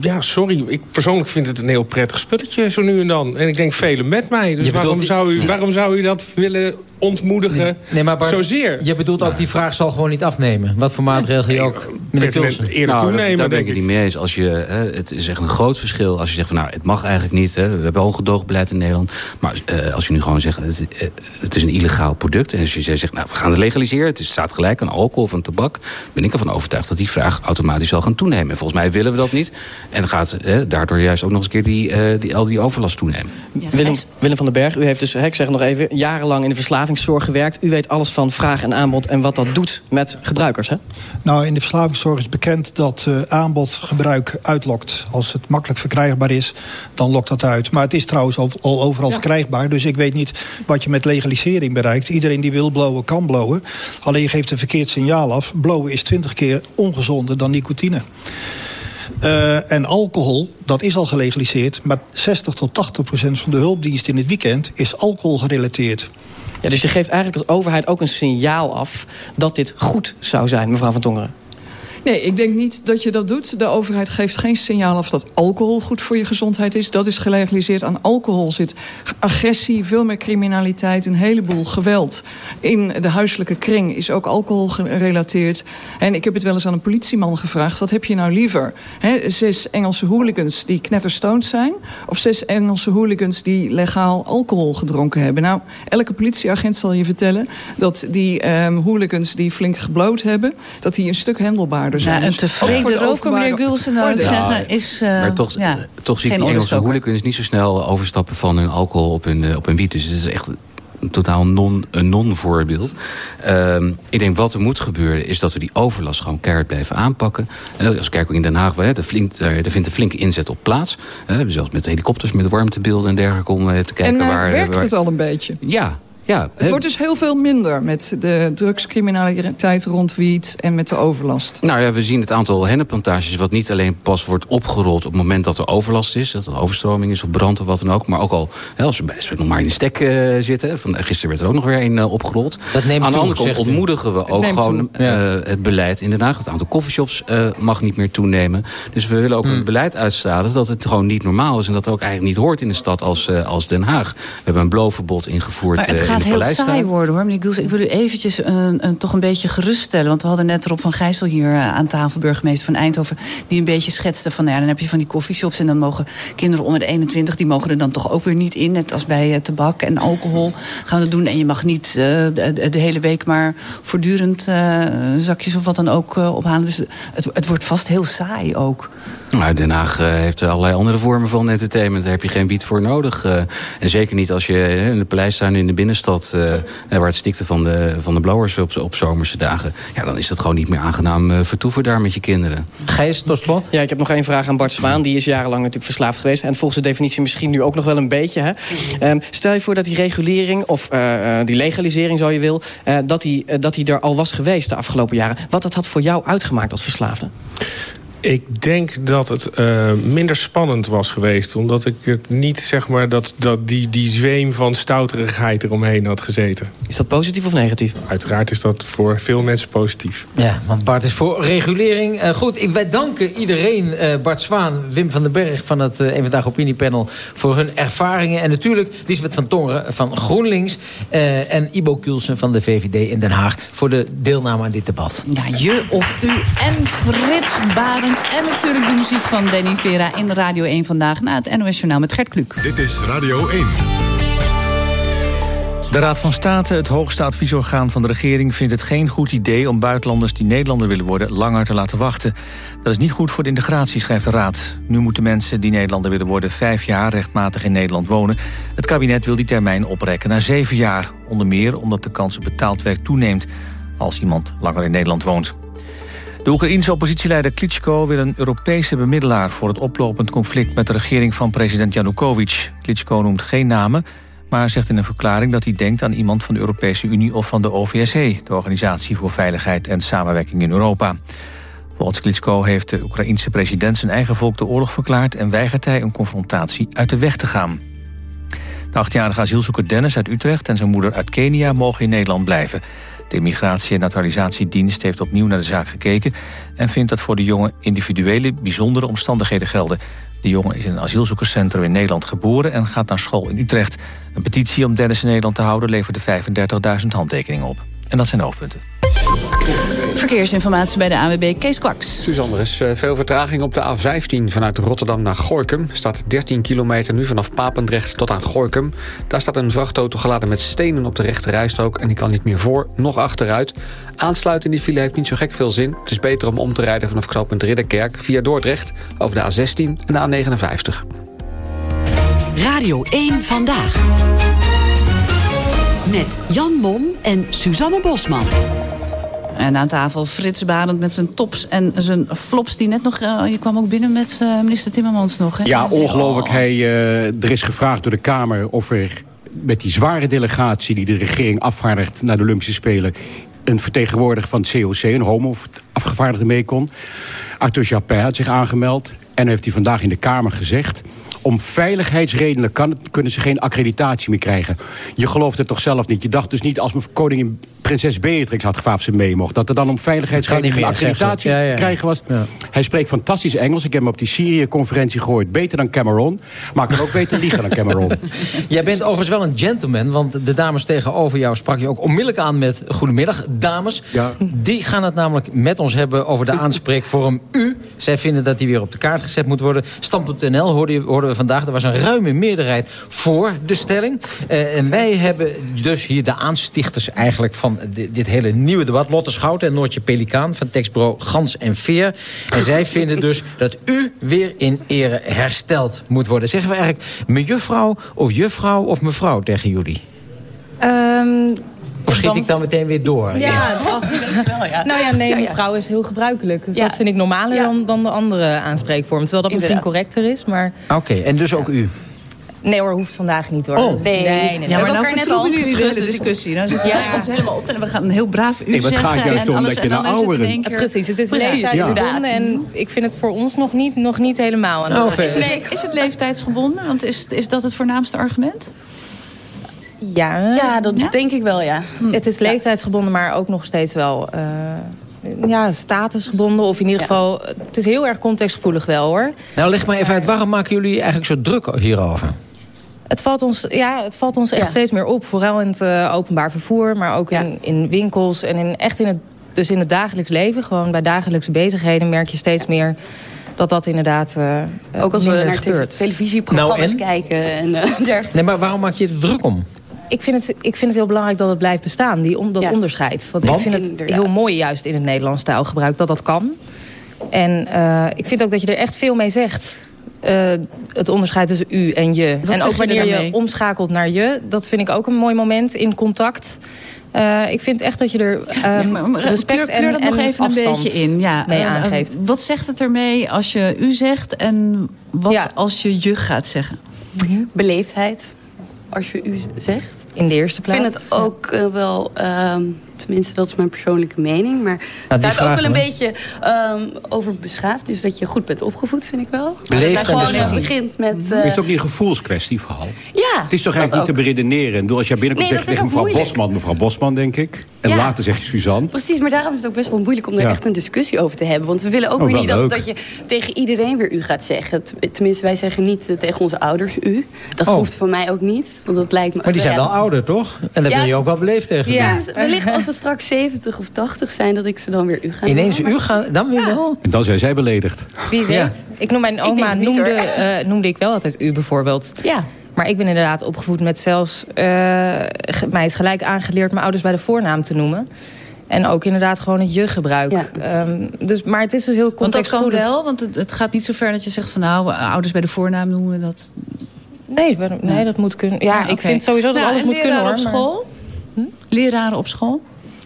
ja, sorry. Ik persoonlijk vind het een heel prettig spulletje zo nu en dan. En ik denk velen met mij. Dus waarom die- zou, u, waarom zou u dat willen ontmoedigen Nee, maar Bart, zozeer? je bedoelt ook die vraag zal gewoon niet afnemen. Wat voor maatregelen je ook... Meneer Kulsen. nou, dat- Daar ben ik het niet mee eens. Als je, hè, het is echt een groot verschil als je zegt van nou, het mag eigenlijk niet. Hè, we hebben al gedoogbeleid in Nederland. Maar eh, als je nu gewoon zegt, het, eh, het is een illegaal product. En als je zegt, nou, we gaan het legaliseren. Het is- staat gelijk aan alcohol of aan tabak. Ben ik ervan overtuigd dat die vraag automatisch zal gaan toenemen. En volgens mij willen we dat niet. En dan gaat eh, daardoor juist ook nog eens een keer die, eh, die, al die overlast toenemen. Willem, Willem van den Berg, u heeft dus, hè, ik zeg het nog even, jarenlang in de verslavingszorg gewerkt. U weet alles van vraag en aanbod en wat dat doet met gebruikers, hè? Nou, in de verslavingszorg is bekend dat eh, aanbod gebruik uitlokt. Als het makkelijk verkrijgbaar is, dan lokt dat uit. Maar het is trouwens al, al overal verkrijgbaar. Dus ik weet niet wat je met legalisering bereikt. Iedereen die wil blowen, kan blowen. Alleen je geeft een verkeerd signaal af. Blowen is 20 keer ongezonder dan nicotine. Eh, en alcohol, dat is al gelegaliseerd. Maar 60 tot 80 procent van de hulpdienst in het weekend is alcohol gerelateerd. Ja, dus je geeft eigenlijk als overheid ook een signaal af dat dit goed zou zijn, mevrouw van Tongeren. Nee, ik denk niet dat je dat doet. De overheid geeft geen signaal af dat alcohol goed voor je gezondheid is. Dat is gelegaliseerd. Aan alcohol zit agressie, veel meer criminaliteit, een heleboel geweld. In de huiselijke kring is ook alcohol gerelateerd. En ik heb het wel eens aan een politieman gevraagd: wat heb je nou liever? Zes Engelse hooligans die knetterstoned zijn, of zes Engelse hooligans die legaal alcohol gedronken hebben? Nou, elke politieagent zal je vertellen dat die ehm, hooligans die flink gebloot hebben, dat die een stuk zijn. Ja, een ook tevreden de roker, meneer Gulsen, nou, ik zeggen, is... eh, maar toch, ja, eh, toch ziet die Engelse hooligans niet zo snel overstappen van hun alcohol op hun, eh, op hun wiet. Dus het is echt een totaal non, een non-voorbeeld. Ehm, ik denk wat er moet gebeuren is dat we die overlast gewoon keihard blijven aanpakken. Eh, als we kijken in Den Haag, hè, er, flink, er, er vindt een flinke inzet op plaats. Eh, we hebben zelfs met helikopters, met warmtebeelden en dergelijke om eh, te kijken En eh, waar... werkt waar- het al een beetje? Ja, ja. Het wordt dus heel veel minder met de drugscriminaliteit rond wiet en met de overlast. Nou ja, we zien het aantal hennenplantages... wat niet alleen pas wordt opgerold op het moment dat er overlast is... dat er overstroming is of brand of wat dan ook... maar ook al hè, als we bij nog maar in de stek eh, zitten... Van, gisteren werd er ook nog weer een eh, opgerold. Dat neemt Aan de andere kant ontmoedigen we Het ook gewoon ja. eh, het beleid in Den Haag. Het aantal coffeeshops eh, mag niet meer toenemen. Dus we willen ook Hmm. een beleid uitstralen... dat het gewoon niet normaal is en dat het ook eigenlijk niet hoort in een stad als, eh, als Den Haag. We hebben een bloofverbod ingevoerd Eh, gaat heel saai worden hoor, meneer Gulsen. Ik wil u eventjes een, een, toch een beetje geruststellen. Want we hadden net Rob van Gijssel hier eh, aan tafel, burgemeester van Eindhoven... die een beetje schetste van, nou ja, dan heb je van die koffieshops... en dan mogen kinderen onder de 21, die mogen er dan toch ook weer niet in. Net als bij eh, tabak en alcohol gaan we dat doen. En je mag niet eh, de, de hele week maar voortdurend eh, zakjes of wat dan ook eh, ophalen. Dus het, het wordt vast heel saai ook. Nou, Den Haag eh, heeft allerlei andere vormen van entertainment. Daar heb je geen wiet voor nodig. eh. en zeker niet als je eh, in de paleistuin in de binnenstad... eh, eh, waar het stikte van de, van de blowers op, op zomerse dagen... ja, dan is dat gewoon niet meer aangenaam eh, vertoeven daar met je kinderen. Gijs, tot slot. Ja, ik heb nog één vraag aan Bart Zwaan. Die is jarenlang natuurlijk verslaafd geweest. En volgens de definitie misschien nu ook nog wel een beetje. Hè? Ehm, stel je voor dat die regulering, of eh, eh, die legalisering zo je wil... eh, dat, die, dat die er al was geweest de afgelopen jaren. Wat dat had voor jou uitgemaakt als verslaafde? Ik denk dat het eh, minder spannend was geweest. Omdat ik het niet, zeg maar, dat, dat die, die zweem van stouterigheid eromheen had gezeten. Is dat positief of negatief? Uiteraard is dat voor veel mensen positief. Ja, want Bart is voor regulering. Eh, goed, ik, wij danken iedereen, eh, Bart Zwaan, Wim van den Berg... van het uh, Vandaag Opiniepanel voor hun ervaringen. En natuurlijk Lisbeth van Tongeren van GroenLinks... eh, en Ibo Kulsen van de VVD in Den Haag... voor de deelname aan dit debat. Ja, je of u en Frits En natuurlijk de muziek van Danny Vera in Radio 1 vandaag... na het NOS Journaal met Gert Kluk. Dit is Radio 1. De Raad van State, het hoogste adviesorgaan van de regering... vindt het geen goed idee om buitenlanders die Nederlander willen worden... langer te laten wachten. Dat is niet goed voor de integratie, schrijft de Raad. Nu moeten mensen die Nederlander willen worden... vijf jaar rechtmatig in Nederland wonen. Het kabinet wil die termijn oprekken naar zeven jaar. Onder meer omdat de kans op betaald werk toeneemt... als iemand langer in Nederland woont. De Oekraïense oppositieleider Klitschko wil een Europese bemiddelaar... voor het oplopend conflict met de regering van president Janukovic. Klitschko noemt geen namen maar zegt in een verklaring dat hij denkt aan iemand van de Europese Unie of van de OVSE, de Organisatie voor Veiligheid en Samenwerking in Europa. Volgens Klitschko heeft de Oekraïense president zijn eigen volk de oorlog verklaard en weigert hij een confrontatie uit de weg te gaan. De achtjarige asielzoeker Dennis uit Utrecht en zijn moeder uit Kenia mogen in Nederland blijven. De Immigratie- en Naturalisatiedienst heeft opnieuw naar de zaak gekeken... en vindt dat voor de jongen individuele bijzondere omstandigheden gelden. De jongen is in een asielzoekerscentrum in Nederland geboren... en gaat naar school in Utrecht. Een petitie om Dennis in Nederland te houden... leverde 35.000 handtekeningen op. En dat zijn de hoofdpunten. Verkeersinformatie bij de AWB Kees Kwaks. Suzanne, er is eh, veel vertraging op de A15 vanuit Rotterdam naar Gorkum. Staat 13 kilometer nu vanaf Papendrecht tot aan Gorkum. Daar staat een vrachtauto geladen met stenen op de rechte rijstrook... en die kan niet meer voor, nog achteruit. Aansluiten in die file heeft niet zo gek veel zin. Het is beter om om te rijden vanaf knooppunt Ridderkerk... via Dordrecht over de A16 en de A59. Radio 1 Vandaag. Met Jan Mom en Suzanne Bosman. En aan tafel Frits Barend met zijn tops en zijn flops. Die net nog, uh, je kwam ook binnen met uh, minister Timmermans nog. Hè? Ja, ongelooflijk. Hij, uh, er is gevraagd door de Kamer of er met die zware delegatie... die de regering afvaardigt naar de Olympische Spelen... een vertegenwoordiger van het COC, een homo afgevaardigde mee kon. Arthur Japin had zich aangemeld. En heeft hij vandaag in de Kamer gezegd... om veiligheidsredenen kan, kunnen ze geen accreditatie meer krijgen. Je gelooft het toch zelf niet? Je dacht dus niet als koningin prinses Beatrix had gevraagd ze mee mocht... dat er dan om veiligheidsredenen geen accreditatie ja, ja. te krijgen was. Ja. Hij spreekt fantastisch Engels. Ik heb hem op die Syrië-conferentie gehoord. Beter dan Cameron. Maar kan ook beter liegen dan Cameron. Jij bent overigens wel een gentleman. Want de dames tegenover jou sprak je ook onmiddellijk aan met... Goedemiddag, dames. Die gaan het namelijk met ons hebben over de aanspreekvorm U. Zij vinden dat die weer op de kaart gezet moet worden. Stam.nl hoorden, hoorden we vandaag. Er was een ruime meerderheid voor de stelling. Uh, en wij hebben dus hier de aanstichters eigenlijk van dit, dit hele nieuwe debat. Lotte Schouten en Noortje Pelikaan van tekstbureau Gans en Veer. En zij vinden dus dat u weer in ere hersteld moet worden. Zeggen we eigenlijk mejuffrouw of juffrouw of mevrouw tegen jullie? Um, of schiet ik dan meteen weer door? Ja, ja. Wel, ja. nou ja, nee, mevrouw is heel gebruikelijk. Dus dat vind ik normaler dan, dan de andere aanspreekvorm. Terwijl dat misschien correcter is, maar... Oké, okay, en dus ook u? Nee hoor, hoeft vandaag niet hoor. Oh. Nee, nee, nee. Ja, maar nou jullie de hele discussie. Dan zitten wij ons helemaal op en we gaan een heel braaf u nee, zeggen. Gaat juist om dat je naar ouderen... Ja, precies, het is leeftijdsgebonden. En ik vind het voor ons nog niet, nog niet helemaal aan de oh, is, het, is het leeftijdsgebonden? Want is, is dat het voornaamste argument? Ja, ja dat ja? denk ik wel, ja. Hm. Het is leeftijdsgebonden, maar ook nog steeds wel... Uh, ja, statusgebonden. Of in ieder geval, het is heel erg contextgevoelig wel, hoor. Nou, leg maar even uit, waarom maken jullie eigenlijk zo druk hierover? Het valt ons, ja, het valt ons echt ja. steeds meer op. Vooral in het uh, openbaar vervoer, maar ook ja. in, in winkels. En in, echt in het, dus in het dagelijks leven, gewoon bij dagelijkse bezigheden... merk je steeds meer dat dat inderdaad uh, Ook als we naar gebeurt. televisieprogramma's nou, en? kijken en uh, dergelijke. Nee, maar waarom maak je het druk om? Ik vind, het, ik vind het heel belangrijk dat het blijft bestaan, die, om, dat ja. onderscheid. Want, Want, ik vind het heel mooi juist in het Nederlands taalgebruik dat dat kan. En uh, ik vind ook dat je er echt veel mee zegt. Uh, het onderscheid tussen u en je. Wat en ook wanneer je, je omschakelt naar je. Dat vind ik ook een mooi moment in contact. Uh, ik vind echt dat je er um, ja, maar, respect kleur, kleur dat en, nog even een beetje in. Ja, mee uh, aangeeft. Uh, wat zegt het ermee als je u zegt en wat ja. als je je gaat zeggen? -hmm. Beleefdheid, als je u zegt. In de eerste plaats. Ik vind het ook uh, wel, um, tenminste dat is mijn persoonlijke mening... maar het staat ook wel een beetje um, over beschaafd. Dus dat je goed bent opgevoed, vind ik wel. Beleefd dat gewoon het begint met... Uh, het is ook niet een gevoelskwestie vooral. Ja, Het is toch eigenlijk niet te beredeneren. En als jij binnenkomt nee, zeg je tegen mevrouw moeilijk. Bosman... mevrouw Bosman, denk ik. En Ja. later zeg je Suzanne. Precies, maar daarom is het ook best wel moeilijk om er Ja. echt een discussie over te hebben. Want we willen ook Oh, weer niet dat, dat je tegen iedereen weer u gaat zeggen. Tenminste, wij zeggen niet eh, tegen onze ouders u. Dat Oh. hoeft van mij ook niet. Want dat lijkt me Maar die zijn wel ouder, toch? En dan Ja. wil je ook wel beleefd tegen Ja, wellicht als we straks 70 of 80 zijn, dat ik ze dan weer u ga Ineens noemen. u gaan, dan weer wel? En dan zijn zij beledigd. Wie weet. Ja. Ik noem mijn oma, noemde, uh, noemde ik wel altijd u bijvoorbeeld. Ja. Maar ik ben inderdaad opgevoed met zelfs... Uh, mij is gelijk aangeleerd mijn ouders bij de voornaam te noemen. En ook inderdaad gewoon het je-gebruik. Um, dus, maar het is dus heel complex. Want dat kan wel, want het, het, gaat niet zo ver dat je zegt van... nou, ouders bij de voornaam noemen, dat... Nee, nee, dat moet kunnen. Ja, ik vind sowieso dat nou, alles moet kunnen hoor. op school? Hm? Leraren op school?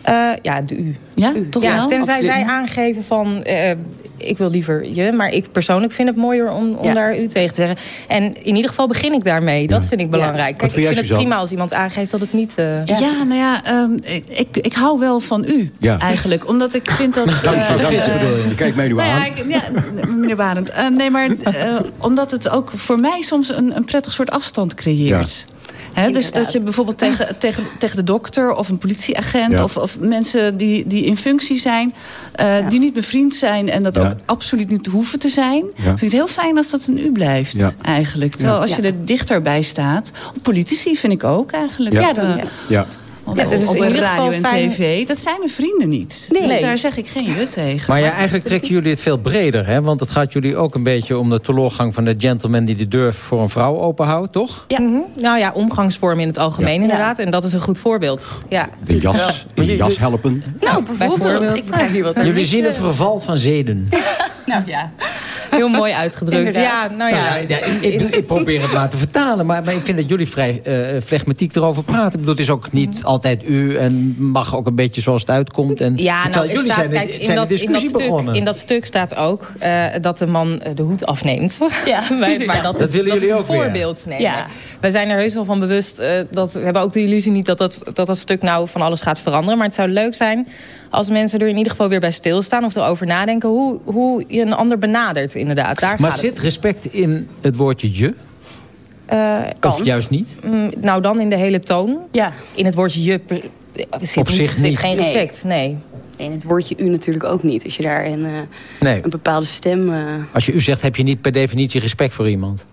Uh, ja, de U. Ja, toch ja, wel? Tenzij zij aangeven van... Uh, ik wil liever je, maar ik persoonlijk vind het mooier om, om daar u tegen te zeggen. En in ieder geval begin ik daarmee. Dat vind ik belangrijk. Kijk, ik vind het prima als iemand aangeeft dat het niet... Uh... Ja, nou ja, um, ik, ik hou wel van u eigenlijk. Omdat ik vind dat... Dank uh, bedoel je. Kijk mij nu nou aan. Ja, meneer Barend. nee, maar omdat het ook voor mij soms een, een prettig soort afstand creëert dus dat je bijvoorbeeld tegen, tegen, tegen de dokter of een politieagent... Of, of mensen die, die in functie zijn, uh, die niet bevriend zijn... en dat ook absoluut niet hoeven te zijn. vind ik het heel fijn als dat een u blijft, eigenlijk. Terwijl als je er dichterbij staat... Politici vind ik ook eigenlijk. Ja, ja. Op, ja, dus op radio en tv. Dat zijn mijn vrienden niet. Nee. Dus daar zeg ik geen jut tegen. Maar ja, eigenlijk trekken jullie het veel breder. Hè? Want het gaat jullie ook een beetje om de teleurgang van de gentleman... die de deur voor een vrouw openhoudt, toch? Ja. Mhm. Nou ja, omgangsvorm in het algemeen inderdaad. En dat is een goed voorbeeld. Ja. De jas, in de jas helpen. Nou, bijvoorbeeld. Ik vraag hier wat jullie zien een verval van zeden. nou ja. Heel mooi uitgedrukt. Ja, nou ja. ja, ik, ik, probeer het maar te vertalen. Maar, maar ik vind dat jullie vrij uh, flegmatiek erover praten. Ik bedoel, het is ook niet altijd u en mag ook een beetje zoals het uitkomt. En, ja, nou, jullie staat, zijn, kijk, in, dat, in, dat stuk, in dat stuk staat ook uh, dat de man de hoed afneemt. Ja, maar, maar dat, dat, willen dat jullie is een ook voorbeeld. Nee, ja. Wij zijn er heus wel van bewust. Uh, dat, we hebben ook de illusie niet dat dat, dat dat stuk nou van alles gaat veranderen. Maar het zou leuk zijn als mensen er in ieder geval weer bij stilstaan... of erover nadenken hoe, hoe je een ander benadert, inderdaad. Daar maar zit respect in het woordje je? Uh, of juist niet? Mm, nou, dan in de hele toon. Ja. In het woordje je zit, Op zich niet, zit geen respect, nee. nee. In het woordje u natuurlijk ook niet. Als je daar een, uh, nee. een bepaalde stem... Uh... Als je u zegt, heb je niet per definitie respect voor iemand?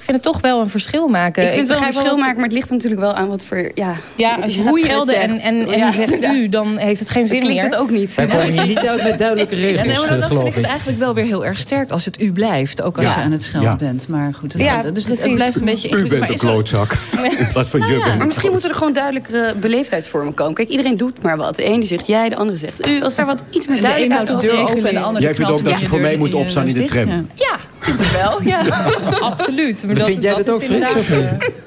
Vind het toch wel een verschil maken. Ik vind het wel een verschil maken, maar het ligt natuurlijk wel aan wat voor... Ja, ja als je hoe je schelden en, en, en je zegt u, dan heeft het geen zin meer. het ook niet. Wij komen hier niet uit met duidelijke regels, ja, nee, Dan vind ik het eigenlijk wel weer heel erg sterk als het u blijft. Ook als je aan het schelden bent. Maar goed, ja, dus het blijft een beetje U bent een klootzak. In plaats van je bent Maar misschien moeten er gewoon duidelijkere beleefdheidsvormen komen. Kijk, iedereen doet maar wat. De ene zegt jij, de andere zegt u. Als daar wat iets meer duidelijk De ene de deur open en de andere Jij vindt ook dat je voor mij moet opstaan in de tram. Ja, vind ik wel. Ja, absoluut. Maar vind jij dat ook, Frits?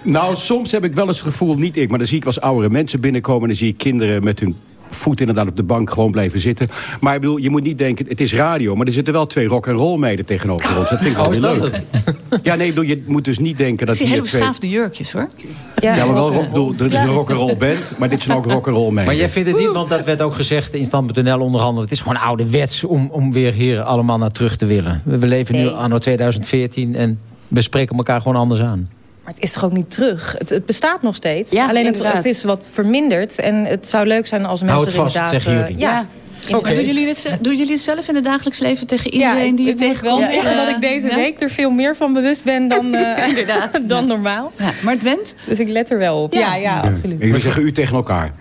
Nou, soms heb ik wel eens het gevoel, niet ik... maar dan zie ik als oudere mensen binnenkomen... en dan zie ik kinderen met hun voet inderdaad op de bank gewoon blijven zitten. Maar ik bedoel, je moet niet denken, het is radio... maar er zitten wel twee rock en roll meiden tegenover ons. Dat vind ik wel oh, leuk. Ja, nee, bedoel, je moet dus niet denken dat... Zie hele beschaafde jurkjes, hoor. Ja, ja maar wel rock, bedoel, er is een rock and roll band, maar dit zijn ook rock and roll meiden. Maar jij vindt het niet, want dat werd ook gezegd in Stand.nl onderhandelen... het is gewoon ouderwets om, om weer hier allemaal naar terug te willen. We leven nu anno 2014 en we spreken elkaar gewoon anders aan. Maar het is toch ook niet terug? Het, het bestaat nog steeds. Ja, Alleen het, het, is wat verminderd. En het zou leuk zijn als mensen Houd vast, inderdaad... zeggen jullie. ja. Okay. Doen, jullie het, doen jullie het zelf in het dagelijks leven tegen iedereen ja, die je tegenkomt? Ik wel dat ik deze week er veel meer van bewust ben dan, uh, dan normaal. maar het went? Dus ik let er wel op. Ja, ja, absoluut. Jullie zeggen u tegen elkaar?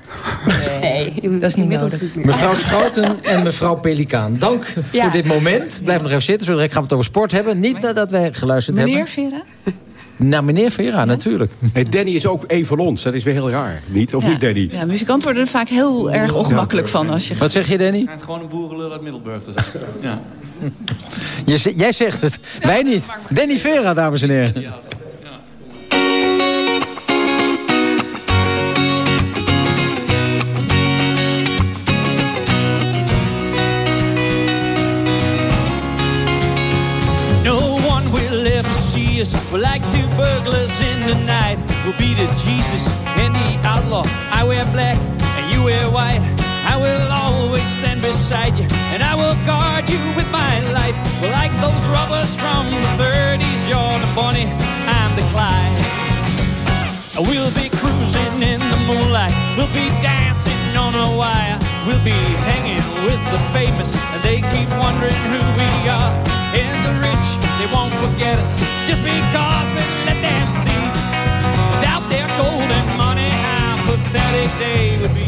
Nee, dat is niet nodig. Mevrouw Schouten en mevrouw Pelikaan, dank voor dit moment. Blijf nog even zitten, zodat gaan we het over sport hebben. Niet nadat wij geluisterd Meneer hebben. Meneer Vera? Nou, meneer Vera, natuurlijk. Hey, Danny is ook één van ons. Dat is weer heel raar. Niet? Of niet, Danny? Ja, muzikanten worden er vaak heel erg ongemakkelijk van. Als je... Wat zeg je, Danny? Het schijnt gewoon een boerenlul uit Middelburg te zijn. Ja. Je, jij zegt het. Wij niet. Danny Vera, dames en heren. We're like two burglars in the night. We'll be the Jesus and the outlaw. I wear black and you wear white. I will always stand beside you and I will guard you with my life. We're like those robbers from the 30s. You're the Bonnie, I'm the Clyde. We'll be cruising in the moonlight. We'll be dancing on a wire. We'll be hanging with the famous, and they keep wondering who we are and the rich, they won't forget us just because we let them see. Without their gold and money, how pathetic they would be.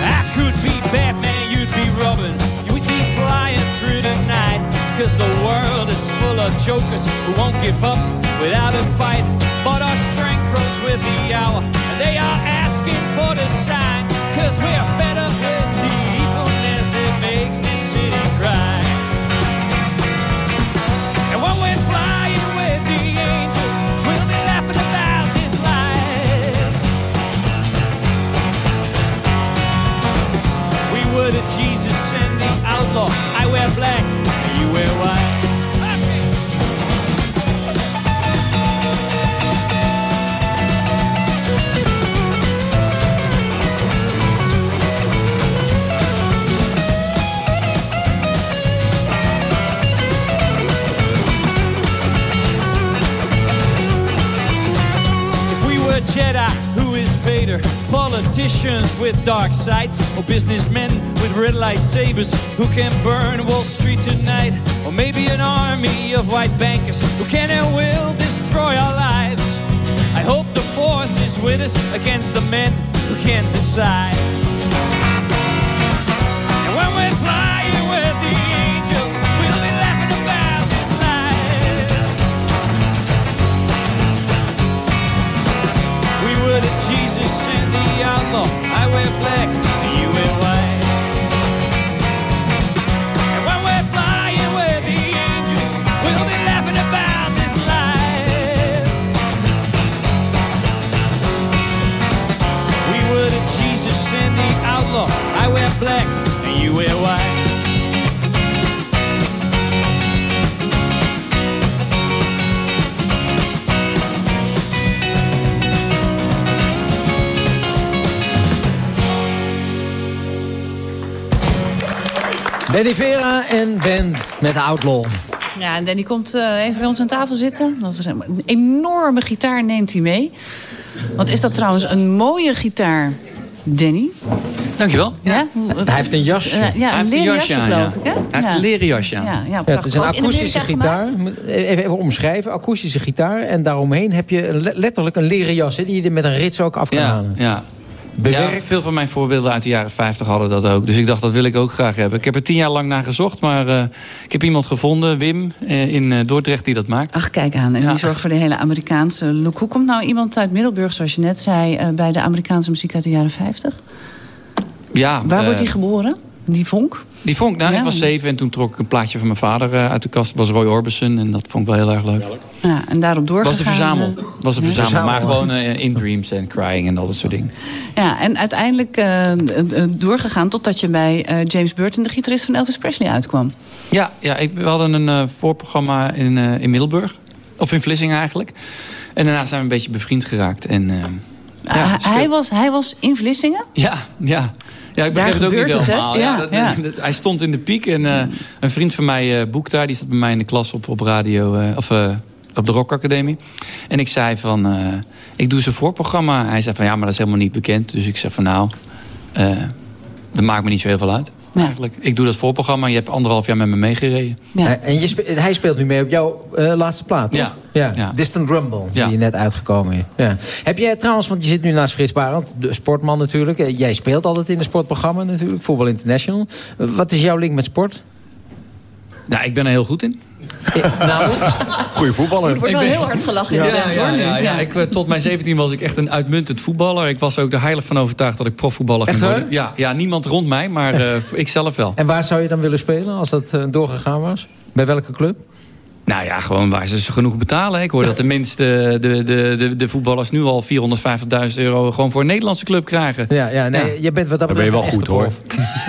I could be Batman, you'd be Robin, you'd be flying through the night. Cause the world is full of jokers who won't give up without a fight but our strength with the hour, and they are asking for the sign. Cause we're fed up with the evilness that makes this city cry. Politicians with dark sights, or businessmen with red lightsabers who can burn Wall Street tonight? Or maybe an army of white bankers who can and will destroy our lives? I hope the force is with us against the men who can't decide. I wear black, you wear white. And when we're flying with the angels, we'll be laughing about this life. We were the Jesus and the outlaw. I wear black, and you wear white. Danny Vera en Band met Outlaw. Ja, en Danny komt eh, even bij ons aan tafel zitten. Dat is een enorme gitaar neemt hij mee. Wat is dat trouwens een mooie gitaar, Danny? Dankjewel. Ja? Hij heeft een jasje. Ja, Hij een heeft een leren jasje geloof ja. ik, hè? Hij heeft een leren jasje aan. Ja, ja, Ja, het is een akoestische gitaar. Even, even omschrijven. Akoestische gitaar. En daaromheen heb je le- letterlijk een leren jas. Hè, die je met een rits ook af kan Ja, halen. ja. Bewerkt. Ja, veel van mijn voorbeelden uit de jaren 50 hadden dat ook. Dus ik dacht, dat wil ik ook graag hebben. Ik heb er tien jaar lang naar gezocht, maar eh, ik heb iemand gevonden, Wim, eh, in eh, Dordrecht, die dat maakt. Ach, kijk aan. En Ja. die zorgt voor de hele Amerikaanse look. Hoe komt nou iemand uit Middelburg, zoals je net zei... bij de Amerikaanse muziek uit de jaren 50? Ja, Waar wordt hij geboren? Die vonk? Die vond ik, nou, Ja. ik was zeven en toen trok ik een plaatje van mijn vader eh, uit de kast. Dat was Roy Orbison en dat vond ik wel heel erg leuk. Ja, en daarop doorgegaan. was de verzamel. eh, Was de ja. verzamel. Maar gewoon eh, in Dreams en Crying en al dat soort dingen. Ja, en uiteindelijk eh, eh, doorgegaan totdat je bij eh, James Burton... de gitarist van Elvis Presley uitkwam. Ja, ja ik, we hadden een eh, voorprogramma in, eh, in Middelburg. Of in Vlissingen eigenlijk. En daarna zijn we een beetje bevriend geraakt. En, ja, Ah, hij, was, hij was in Vlissingen? Ja, ja. Ja, ik begreep het ook niet het, helemaal. Ja, dat- ja. dat- hij stond in de piek en eh, een vriend van mij, Boek daar, die zat bij mij in de klas op, op radio, eh, of op de Rock Academie. En ik zei van, ik doe zijn voorprogramma. Hij zei van, ja, maar dat is helemaal niet bekend. Dus ik zei van, nou, dat maakt me niet zo heel veel uit. Eigenlijk. Ik doe dat voorprogramma. Je hebt anderhalf jaar met me meegereden. Eh, En je hij speelt nu mee op jouw eh, laatste plaat, toch? Ja. ja. Distant Rumble, Ja. die net uitgekomen is. Ja. Heb jij trouwens, want je zit nu naast Frits Barend, de sportman natuurlijk. Eh, Jij speelt altijd in een sportprogramma natuurlijk, Voetbal International. Wat is jouw link met sport? Nou, ik ben er heel goed in. Nou, Goeie voetballer. Er wordt wel Ik ben- heel hard gelachen in de hoor. ja, ja. Ik, eh, tot mijn 17 was ik echt een uitmuntend voetballer. Ik was ook er heilig van overtuigd dat ik profvoetballer ging worden. Ja, ja, niemand rond mij, maar eh, ik zelf wel. En waar zou je dan willen spelen als dat eh, doorgegaan was? Bij welke club? Nou ja, gewoon waar ze ze genoeg betalen. Ik hoor dat de minste de, de, de, de voetballers nu al 450.000 euro gewoon voor een Nederlandse club krijgen. Ja, ja, nee, je bent wat dat Dan ben je wel goed hoor.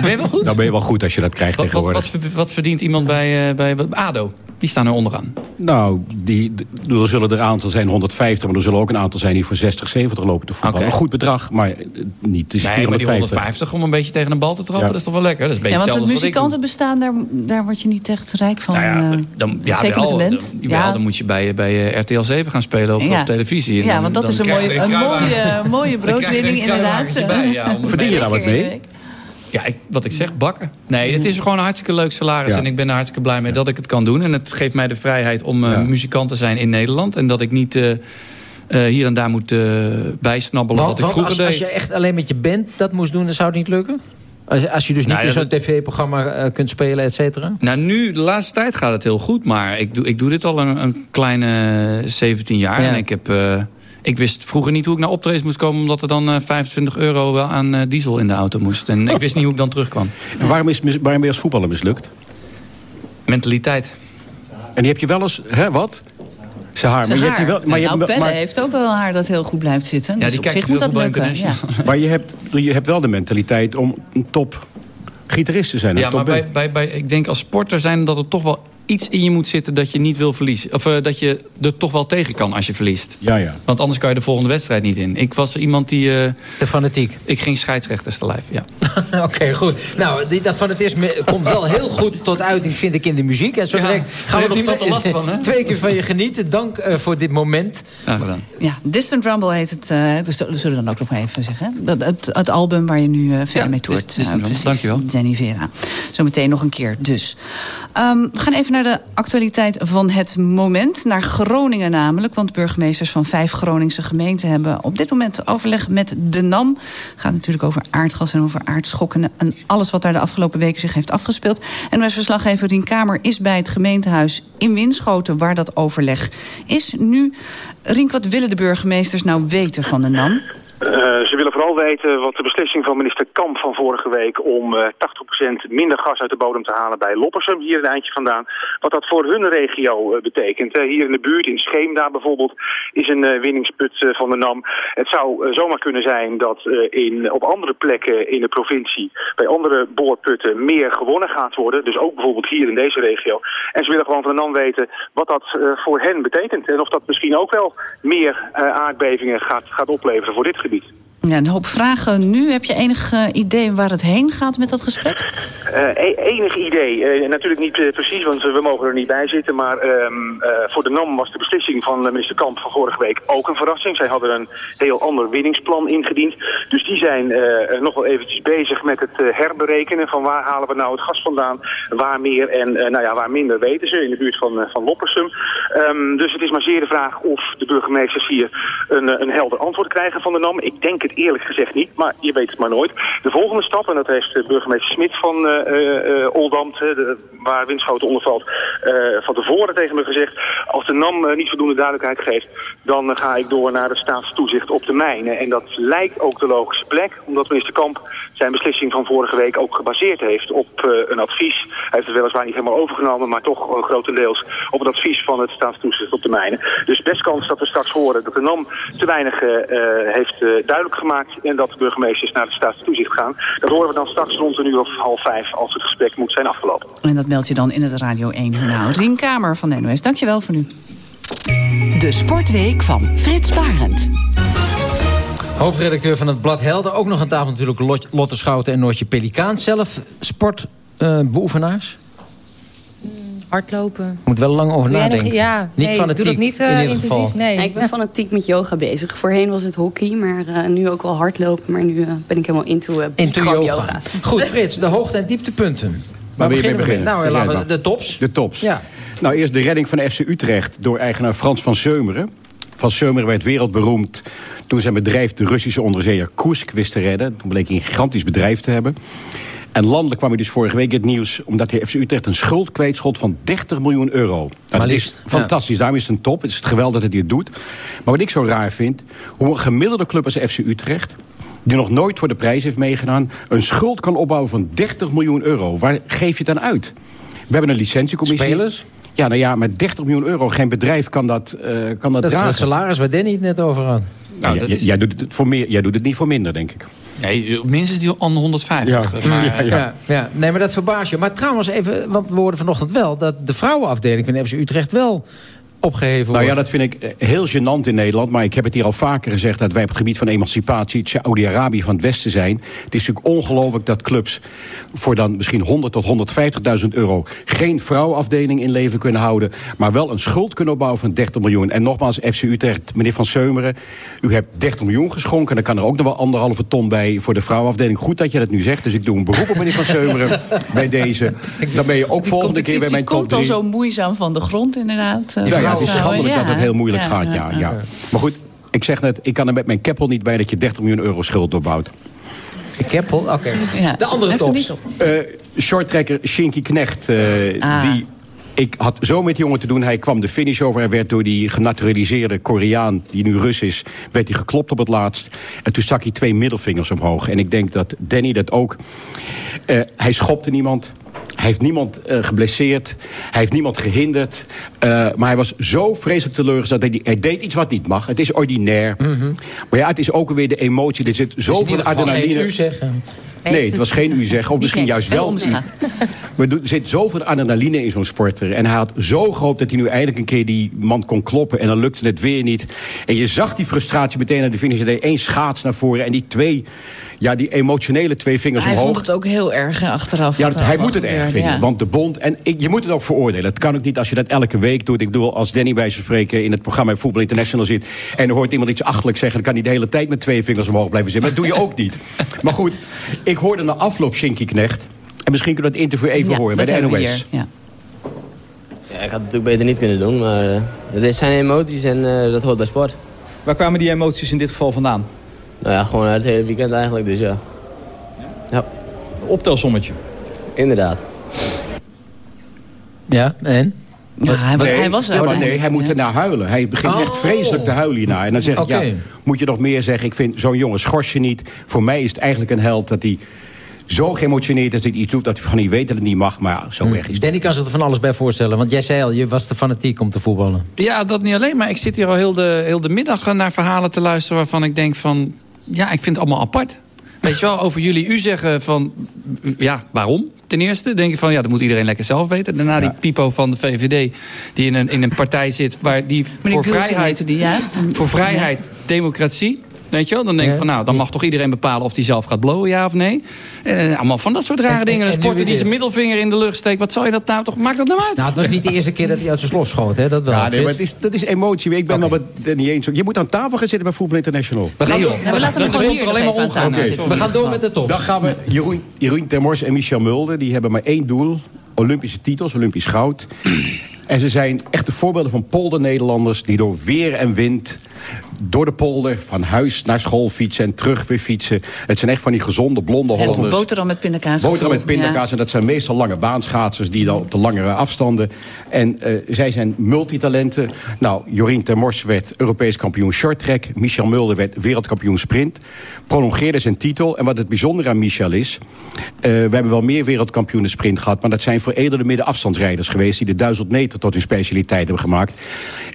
Ben je wel goed? Dan ben je wel goed als je dat krijgt Wat, wat, tegenwoordig. wat, ver- wat verdient iemand bij, eh, bij bij ADO? Die staan er onderaan. Nou, die, er zullen er een aantal zijn, 150, maar er zullen ook een aantal zijn die voor 60, 70 lopen te voetballen. Oké. Een goed bedrag, maar eh, niet. Het is Nee, maar die 450. 150 om een beetje tegen een bal te trappen, Ja. dat is toch wel lekker? Dat is een Ja, want het als doe. muzikantenbestaan, daar, daar word je niet echt rijk van. Nou ja, eh, dan, ja, zeker wel, met de band. Dan, jawel, Ja. dan moet je bij, bij eh, RTL 7 gaan spelen op, Ja. op televisie. En Ja, dan- want dat dan is een mooie, een mooie, mooie broodwinning inderdaad. bij, ja, om Verdien je daar wat mee? Ja, ik, wat ik zeg, bakken. Nee, het is gewoon een hartstikke leuk salaris. Ja. En ik ben er hartstikke blij mee dat ik het kan doen. En het geeft mij de vrijheid om eh, Ja. muzikant te zijn in Nederland. En dat ik niet eh, eh, hier en daar moet bijsnabbelen Want, wat ik want vroeger als, als deed. je echt alleen met je band dat moest doen, dan zou het niet lukken? Als, als je dus niet Nou, in zo'n tv-programma kunt spelen, et cetera? Nou, nu, de laatste tijd gaat het heel goed. Maar ik doe, ik doe dit al een, een kleine 17 jaar. Ja. En ik heb... eh, ik wist vroeger niet hoe ik naar optredens moest komen... omdat er dan eh, 25 euro wel aan eh, diesel in de auto moest. En ik wist niet hoe ik dan terugkwam. En waarom, is, waarom ben je als voetballer mislukt? Mentaliteit. En die heb je wel eens... Hè, wat? Zijn haar. Zijn maar je hebt je wel, maar je nou, hebt, Pelle maar, heeft ook wel haar dat heel goed blijft zitten. Ja, dus die op kijkt zich moet dat lukken. Ja. maar je hebt, je hebt wel de mentaliteit om een top gitarist te zijn. Ja, maar bij, bij, bij, ik denk als sporter zijn dat er toch wel iets in je moet zitten dat je niet wil verliezen. Of eh, dat je er toch wel tegen kan als je verliest. Ja, ja. Want anders kan je de volgende wedstrijd niet in. Ik was iemand die... eh, de fanatiek. Ik ging scheidsrechters te lijf, ja. Oké, goed. Nou, die, dat fanatisme komt wel heel goed tot uiting, vind ik, in de muziek. En zo Ja, direct daar gaan we nog er last van, hè? twee keer van je genieten. Dank eh, voor dit moment. Gedaan. Ja, Distant Rumble heet het. eh, dus dat zullen we dan ook nog maar even zeggen. Dat, het, het album waar je nu verder Ja, mee toert. Distant Rumble. precies, Dankjewel. Danny Vera. Zometeen nog een keer dus. Ehm, we gaan even naar de actualiteit van het moment. Naar Groningen namelijk. Want burgemeesters van vijf Groningse gemeenten... hebben op dit moment overleg met de NAM. gaat natuurlijk over aardgas en over aardschokken... en alles wat daar de afgelopen weken zich heeft afgespeeld. En ons verslaggever Rien Kamer is bij het gemeentehuis in Winschoten... waar dat overleg is nu. Rink, wat willen de burgemeesters nou weten van de NAM? Eh, ze willen vooral weten wat de beslissing van minister Kamp van vorige week... om eh 80% minder gas uit de bodem te halen bij Loppersum, hier een eindje vandaan... wat dat voor hun regio eh, betekent. Eh, hier in de buurt, in Scheemda bijvoorbeeld, is een eh, winningsput eh, van de NAM. Het zou eh, zomaar kunnen zijn dat eh, in, op andere plekken in de provincie... bij andere boorputten meer gewonnen gaat worden. Dus ook bijvoorbeeld hier in deze regio. En ze willen gewoon van de NAM weten wat dat eh, voor hen betekent. En of dat misschien ook wel meer eh, aardbevingen gaat, gaat opleveren voor dit gebied. babies. Ja, een hoop vragen nu. Heb je enig eh, idee waar het heen gaat met dat gesprek? Eh, e- enig idee. Eh, natuurlijk niet precies, want we mogen er niet bij zitten. Maar ehm, eh, voor de NAM was de beslissing van minister Kamp van vorige week ook een verrassing. Zij hadden een heel ander winningsplan ingediend. Dus die zijn nog wel eventjes bezig met het herberekenen van waar halen we nou het gas vandaan, waar meer en nou ja, waar minder weten ze in de buurt van, van Loppersum. Ehm, dus het is maar zeer de vraag of de burgemeesters hier een, een helder antwoord krijgen van de NAM. Ik denk het eerlijk gezegd niet, maar je weet het maar nooit. De volgende stap, en dat heeft burgemeester Smit van eh eh, Oldambt, de- waar Winschoten onder valt, eh, van tevoren tegen me gezegd. Als de NAM niet voldoende duidelijkheid geeft, dan ga ik door naar het staatstoezicht op de mijnen. En dat lijkt ook de logische plek, omdat minister Kamp zijn beslissing van vorige week ook gebaseerd heeft op een advies. Hij heeft het weliswaar niet helemaal overgenomen, maar toch uh, grotendeels op het advies van het staatstoezicht op de mijnen. Dus best kans dat we straks horen dat de NAM te weinig heeft eh, duidelijk gemaakt en dat de burgemeesters naar het staatstoezicht gaan. Dat horen we dan straks rond een uur of half vijf als het gesprek moet zijn afgelopen. En dat meld je dan in het Radio 1-journaal. Rien Kamer van de NOS, dankjewel voor nu. De Sportweek van Frits Barend. Hoofdredacteur van het blad Helden. Ook nog aan tafel natuurlijk Lot- Lotte Schouten en Noortje Pelikaan. Zelf sportbeoefenaars? Hardlopen. Moet wel lang over nog- nadenken. ja, niet nee, fanatiek, doe dat niet, eh, in ieder intensief, geval. nee. Ja, ik ben fanatiek met yoga bezig. Voorheen was het hockey, maar eh, nu ook wel hardlopen. Maar nu eh, ben ik helemaal into, uh, Into yoga. Goed, Frits, de hoogte- en dieptepunten. Waar wil je mee beginnen we mee? beginnen? Nou, Begin laten we de tops. De tops. Ja. Nou, eerst de redding van FC Utrecht door eigenaar Frans van Seumeren. Van Seumeren werd wereldberoemd toen zijn bedrijf de Russische onderzeeër Kursk wist te redden. Toen bleek hij een gigantisch bedrijf te hebben. En landelijk kwam hij dus vorige week het nieuws... omdat hij FC Utrecht een schuld kwijtschot van 30 miljoen euro. Nou, dat is liefst, fantastisch, daarom is het een top. Het is het geweldig dat het doet. Maar wat ik zo raar vind... hoe een gemiddelde club als FC Utrecht... die nog nooit voor de prijs heeft meegedaan... een schuld kan opbouwen van 30 miljoen euro. Waar geef je het dan uit? We hebben een licentiecommissie. Spelers? Ja, nou ja, met 30 miljoen euro. Geen bedrijf kan dat, eh, kan dat, Dat is dragen. het salaris waar Danny het net over had. Nou, jij, is- jij, doet het voor meer, jij doet het niet voor minder, denk ik. Nee, minstens die aan 150. Ja. Maar, Ja, Ja, ja. Nee, maar dat verbaast je. Maar trouwens even, want we hoorden vanochtend wel... dat de vrouwenafdeling van FC Utrecht wel opgeheven Nou ja, dat vind ik eh, heel gênant in Nederland. Maar ik heb het hier al vaker gezegd... dat wij op het gebied van emancipatie... het Saudi-Arabië van het Westen zijn. Het is natuurlijk ongelooflijk dat clubs... voor dan misschien 100 tot 150.000 euro... geen vrouwenafdeling in leven kunnen houden... maar wel een schuld kunnen opbouwen van 30 miljoen. En nogmaals, FC Utrecht, meneer Van Seumeren... u hebt 30 miljoen geschonken... dan kan er ook nog wel anderhalve ton bij voor de vrouwenafdeling. Goed dat je dat nu zegt, dus ik doe een beroep op meneer Van Seumeren... bij deze. Dan ben je ook volgende keer bij mijn top komt al 3. zo moeizaam van de grond, inderdaad. Ja, ja, het is schandelijk dat het heel moeilijk ja, gaat. Ja, ja. Maar goed, ik zeg net, ik kan er met mijn keppel niet bij dat je 30 miljoen euro schuld doorbouwt. Ik heb al, oké. Ja. De andere er tops. Eh shorttrekker Shinky Knecht, eh, Ah. die... Ik had zo met die jongen te doen. Hij kwam de finish over. Hij werd door die genaturaliseerde Koreaan, die nu Rus is... werd hij geklopt op het laatst. En toen stak hij twee middelvingers omhoog. En ik denk dat Danny dat ook... Eh, hij schopte niemand. Hij heeft niemand eh, geblesseerd. Hij heeft niemand gehinderd. Eh, maar hij was zo vreselijk teleurgesteld. dat Hij, hij deed iets wat niet mag. Het is ordinair. Maar ja, het is ook weer de emotie. Er zit Mhm. Dus in zoveel geen adrenaline... u zeggen. Nee, het was geen u zeggen. Of misschien juist wel u. Maar er zit zoveel adrenaline in zo'n sporter. En hij had zo gehoopt dat hij nu eindelijk een keer die man kon kloppen. En dan lukte het weer niet. En je zag die frustratie meteen naar de finish. Hij deed één schaats naar voren. En die twee, ja, die emotionele twee vingers Hij omhoog. vond het ook heel erg hè, achteraf. Ja, dat, hij moet het erg vinden. ja. Want de bond... En ik, je moet het ook veroordelen. Het kan ook niet als je dat elke week doet. Ik bedoel, als Danny bij zijn spreken in het programma Voetbal International zit... en er hoort iemand iets achterlijk zeggen... dan kan hij de hele tijd met twee vingers omhoog blijven zitten. Maar dat doe je ook niet. Maar goed, ik hoorde na afloop Shinky Knecht... en misschien kunnen we dat interview even Ja, horen bij de NOS. hier, Ja, ik had het natuurlijk beter niet kunnen doen, maar eh dit zijn emoties en eh, dat hoort bij sport. Waar kwamen die emoties in dit geval vandaan? Nou ja, gewoon uit het hele weekend eigenlijk, dus ja. Ja. Optelsommetje. Inderdaad. Ja, en? Ja, hij, was- nee, hij was er. maar nee, hij moet ernaar huilen. Hij begint echt Oh. vreselijk te huilen hierna. En dan zeg ik, ja, moet je nog meer zeggen? Ik vind zo'n jongen schors je niet. Voor mij is het eigenlijk een held dat hij zo geëmotioneerd is... dat hij iets doet dat hij van niet weet dat het niet mag. Maar ja, zo erg is het. Danny kan zich er van alles bij voorstellen. Want jij zei al, je was te fanatiek om te voetballen. Ja, dat niet alleen. Maar ik zit hier al heel de, heel de middag eh, naar verhalen te luisteren... waarvan ik denk van... Ja, ik vind het allemaal apart. Weet je wel, over jullie u zeggen van... Ja, waarom? Ten eerste denk ik van... Ja, dat moet iedereen lekker zelf weten. Daarna die Pipo van de VVD... die in een, in een partij zit waar die Meneer voor Gulsen vrijheid... die, ja? Voor vrijheid, democratie... Weet je wel? Dan denk ik Ja. van, nou, dan mag toch iedereen bepalen of hij zelf gaat blowen, ja of nee. Eh, allemaal van dat soort rare En- dingen. en- Een sporter die zijn middelvinger in de lucht steekt. Wat zou je dat nou toch? Maakt dat nou uit? Nou, het was niet de eerste keer dat hij uit zijn slof schoot, hè? Dat wel. Ja, nee, maar het is, dat is emotie. Ik ben nog met Danny eens. Je moet aan tafel gaan zitten bij Voetbal International. We gaan, Nee, door- joh. Ja, we laten hem Dat gewoon is hier alleen maar omgaan. we gaan door met de top. Dan gaan we Jeroen, Jeroen Termors en Michel Mulder. Die hebben maar één doel. Olympische titels, Olympisch goud. En ze zijn echte voorbeelden van polder-Nederlanders... die door weer en wind door de polder van huis naar school fietsen... en terug weer fietsen. Het zijn echt van die gezonde, blonde En Hollanders. boterham met pindakaas. Boterham met pindakaas. En dat zijn meestal lange baanschaatsers die dan op de langere afstanden. En eh, zij zijn multitalenten. Nou, Jorien Termors werd Europees kampioen shorttrack. Michel Mulder werd wereldkampioen sprint. Prolongeerde zijn titel. En wat het bijzondere aan Michel is... eh, we hebben wel meer wereldkampioenen sprint gehad... maar dat zijn veredelde middenafstandsrijders geweest... die de 1000 meter tot hun specialiteit hebben gemaakt.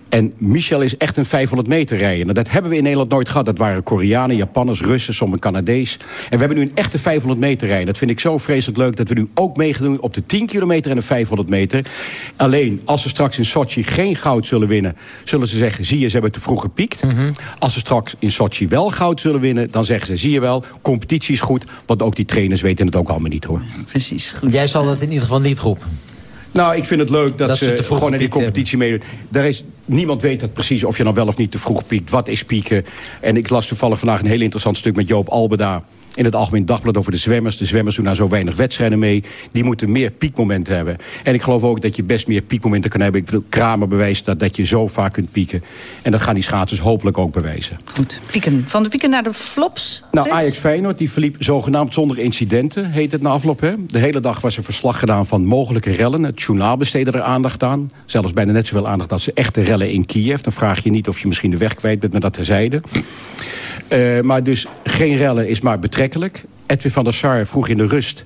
En Michel is echt een 500 meter rijder. Nou, dat hebben we in Nederland nooit gehad. Dat waren Koreanen, Japanners, Russen, sommigen Canadees. En we hebben nu een echte 500 meter rijder. Dat vind ik zo vreselijk leuk dat we nu ook meegedoen op de 10 kilometer en de 500 meter. Alleen, als ze straks in Sochi geen goud zullen winnen... zullen ze zeggen, zie je, ze hebben te vroeg gepiekt. Als ze straks in Sochi wel goud zullen winnen... dan zeggen ze, zie je wel, competitie is goed. Want ook die trainers weten het ook allemaal niet, hoor. Precies. Jij zal dat in ieder geval niet roepen. Nou, ik vind het leuk dat, Dat ze ze, gewoon naar die competitie meedoen. Daar is, niemand weet dat precies of je dan wel of niet te vroeg piekt. Wat is pieken? En ik las toevallig vandaag een heel interessant stuk met Joop Albeda... in het Algemeen Dagblad over de zwemmers. De zwemmers doen daar zo weinig wedstrijden mee. Die moeten meer piekmomenten hebben. En ik geloof ook dat je best meer piekmomenten kan hebben. Ik bedoel, Kramer bewijst dat, dat je zo vaak kunt pieken. En dat gaan die schaatsers hopelijk ook bewijzen. Goed, pieken. Van de pieken naar de flops. Nou, Frits? Ajax Feyenoord die verliep zogenaamd zonder incidenten, heet het na afloop. Hè? De hele dag was er verslag gedaan van mogelijke rellen. Het journaal besteedde er aandacht aan. Zelfs bijna net zoveel aandacht als de echte rellen in Kiev. Dan vraag je niet of je misschien de weg kwijt bent met dat terzijde. Eh, maar dus geen rellen is maar Edwin van der Sar vroeg in de rust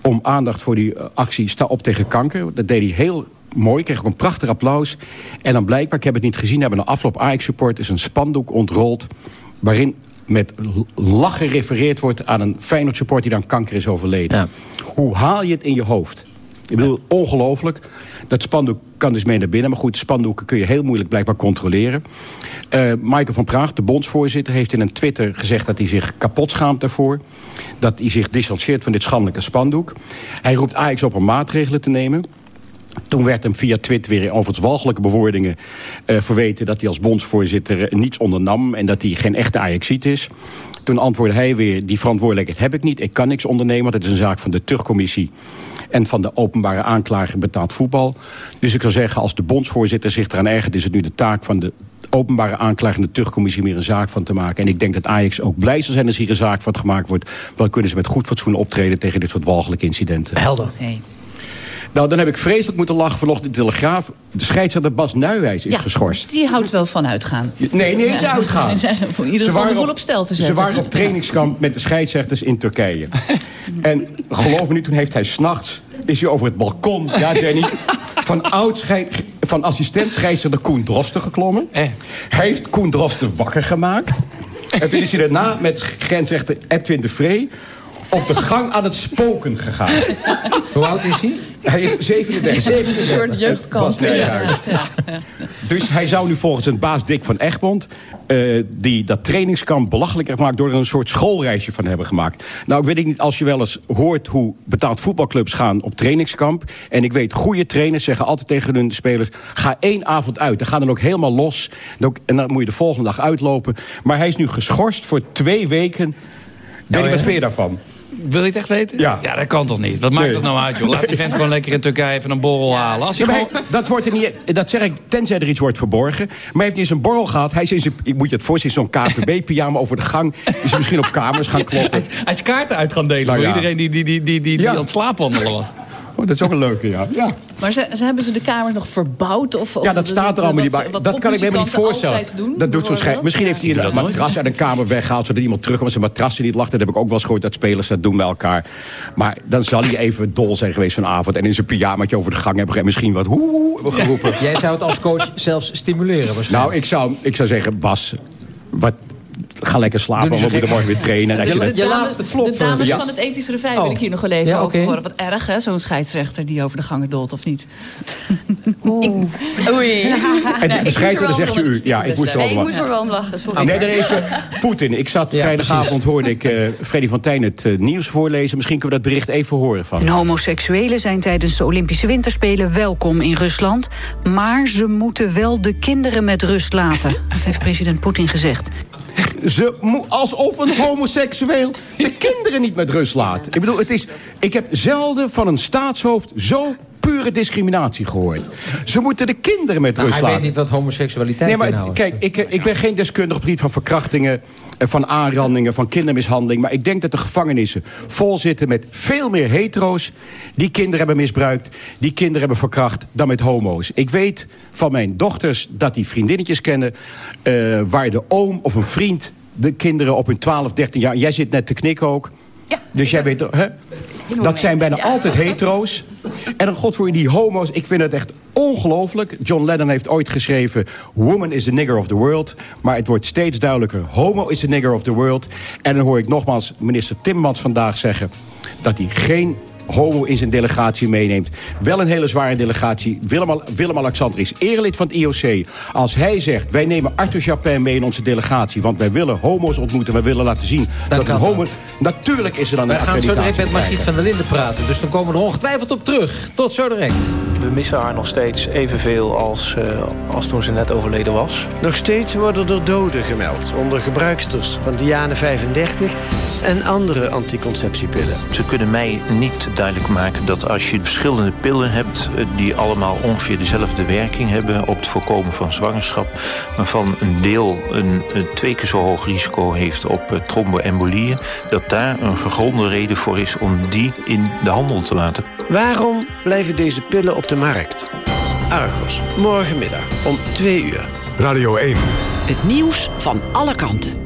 om aandacht voor die eh, actie Sta op tegen kanker. Dat deed hij heel mooi, kreeg ook een prachtig applaus. En dan blijkbaar, ik heb het niet gezien... hebben een afloop Ajax-supporters een spandoek ontrold... waarin met l- lach gerefereerd wordt aan een Feyenoord support die dan kanker is overleden. Hoe haal je het in je hoofd? Ik bedoel, ongelooflijk. Dat spandoek kan dus mee naar binnen. Maar goed, spandoeken kun je heel moeilijk blijkbaar controleren. Eh Michael van Praag, de bondsvoorzitter, heeft in een Twitter gezegd... dat hij zich kapot schaamt daarvoor. Dat hij zich distancieert van dit schandelijke spandoek. Hij roept Ajax op om maatregelen te nemen. Toen werd hem via Twitter weer over walgelijke bewoordingen eh, verweten... dat hij als bondsvoorzitter eh, niets ondernam en dat hij geen echte Ajaxiet is. Toen antwoordde hij weer, die verantwoordelijkheid heb ik niet. Ik kan niks ondernemen, dat is een zaak van de terugcommissie... en van de openbare aanklager betaald voetbal. Dus ik zou zeggen, als de bondsvoorzitter zich eraan ergert... is het nu de taak van de openbare aanklager en de terugcommissie meer een zaak van te maken. En ik denk dat Ajax ook blij zal zijn als hier een zaak van gemaakt wordt. Dan kunnen ze met goed fatsoen optreden tegen dit soort walgelijke incidenten. Helder. Nou, dan heb ik vreselijk moeten lachen vanochtend in de Telegraaf. De scheidsrechter Bas Nijhuis is Ja, geschorst. Die houdt wel van uitgaan. Nee, niet Ja. uitgaan. Voor ieder Ze geval de waren boel op stel te Ze zetten. waren op trainingskamp met de scheidsrechters in Turkije. en geloof me niet, toen heeft hij s'nachts... is hij over het balkon, ja Danny... van, oud scheid, van assistent scheidsrechter Koen Drosten geklommen. Hij heeft Koen Drosten wakker gemaakt. en toen is hij daarna met grensrechter Edwin de Vree... op de gang aan het spoken gegaan. Hoe oud is hij? Hij is 37. Het is een soort jeugdkamp. Ja, ja. Dus hij zou nu volgens een baas Dick van Egmond... eh, die dat trainingskamp belachelijk heeft gemaakt... door er een soort schoolreisje van hebben gemaakt. Nou, ik weet niet, als je wel eens hoort hoe betaald voetbalclubs gaan op trainingskamp... en ik weet, goede trainers zeggen altijd tegen hun spelers... ga één avond uit, dan gaan dan ook helemaal los. En dan moet je de volgende dag uitlopen. Maar hij is nu geschorst voor twee weken. Danny, ja? wat vind je daarvan? Wil je het echt weten? Ja. dat kan toch niet? Wat maakt Nee. dat nou uit, joh? Laat die vent gewoon lekker in Turkije even een borrel halen. Als Ja, hij maar gewoon... hij- dat, wordt er niet, dat zeg ik tenzij er iets wordt verborgen. Maar hij heeft niet eens een borrel gehad. Hij is in zijn, ik moet je het voorstellen, zo'n KVB-pyjama over de gang. Is misschien op kamers gaan kloppen. Hij is, hij is kaarten uit gaan delen Nou voor ja. iedereen die, die, die, die, die, die aan het slaapwandelen was. Oh, dat is ook een leuke, ja. ja. Maar ze, ze hebben ze de kamers nog verbouwd? Of, of Ja, dat staat er allemaal niet wat- bij. Dat kan ik me helemaal niet voorstellen. doen, dat doet zo'n. Misschien heeft hij een matras uit een kamer weggehaald... zodat iemand terugkomt met zijn matras niet lag. Dat heb ik ook wel eens gehoord dat spelers dat doen bij elkaar. Maar dan zal hij even dol zijn geweest vanavond... en in zijn pyjamaatje over de gang hebben ge- misschien wat hoe, geroepen. Jij zou het als coach zelfs stimuleren waarschijnlijk. Nou, ik zou, ik zou zeggen, Bas, wat, ga lekker slapen. Want We moeten morgen weer trainen. En als je je laatste flop, De dames Ja. van het ethische revij Oh. wil ik hier nog wel even Ja, over horen. Wat erg, hè? Zo'n scheidsrechter die over de gangen dolt, of niet? Oei. En de scheidsrechter wel zeg je om u. Ja, ik moest er Nee, wel ik om moest er wel om lachen, sorry. Nee, dan even Poetin. Ik zat Ja, vrijdagavond, hoorde ik eh Freddy van Tijn het eh, nieuws voorlezen. Misschien kunnen we dat bericht even horen van. En homoseksuelen zijn tijdens de Olympische Winterspelen welkom in Rusland. Maar ze moeten wel de kinderen met rust laten. Dat heeft president Poetin gezegd. Ze alsof een homoseksueel de kinderen niet met rust laat. Ik bedoel, het is, ik heb zelden van een staatshoofd zo pure discriminatie gehoord. Ze moeten de kinderen met Nou, rust hij weet laten. niet wat homoseksualiteit Nee, maar inhoudt. kijk, ik, ik ben geen deskundige op het gebied van verkrachtingen... eh, van aanrandingen, van kindermishandeling... maar ik denk dat de gevangenissen vol zitten met veel meer hetero's... die kinderen hebben misbruikt, die kinderen hebben verkracht... dan met homo's. Ik weet van mijn dochters dat die vriendinnetjes kennen... eh, waar de oom of een vriend de kinderen op hun 12, 13 jaar... jij zit net te knikken ook... Dus jij weet, hè? Dat zijn bijna altijd hetero's. En dan god voor die homo's. Ik vind het echt ongelooflijk. John Lennon heeft ooit geschreven... Woman is the nigger of the world. Maar het wordt steeds duidelijker. Homo is the nigger of the world. En dan hoor ik nogmaals minister Timmermans vandaag zeggen... dat hij geen homo in zijn delegatie meeneemt. Wel een hele zware delegatie. Willem- Willem-Alexander is erelid van het IOC. Als hij zegt, wij nemen Arthur Japin mee in onze delegatie... want wij willen homo's ontmoeten, wij willen laten zien... dat een kan homo... Natuurlijk is er dan Wij een gaan zo direct met Margriet van der Linden praten. Dus dan komen we er ongetwijfeld op terug. Tot zo direct. We missen haar nog steeds evenveel als, eh, als toen ze net overleden was. Nog steeds worden er doden gemeld onder gebruiksters van Diane 35 en andere anticonceptiepillen. Ze kunnen mij niet duidelijk maken dat als je verschillende pillen hebt... eh, die allemaal ongeveer dezelfde werking hebben op het voorkomen van zwangerschap... waarvan een deel een, eh, twee keer zo hoog risico heeft op eh, tromboembolieën... dat daar een gegronde reden voor is om die in de handel te laten. Waarom blijven deze pillen op de markt? Argos, morgenmiddag om 2 uur. Radio 1. Het nieuws van alle kanten.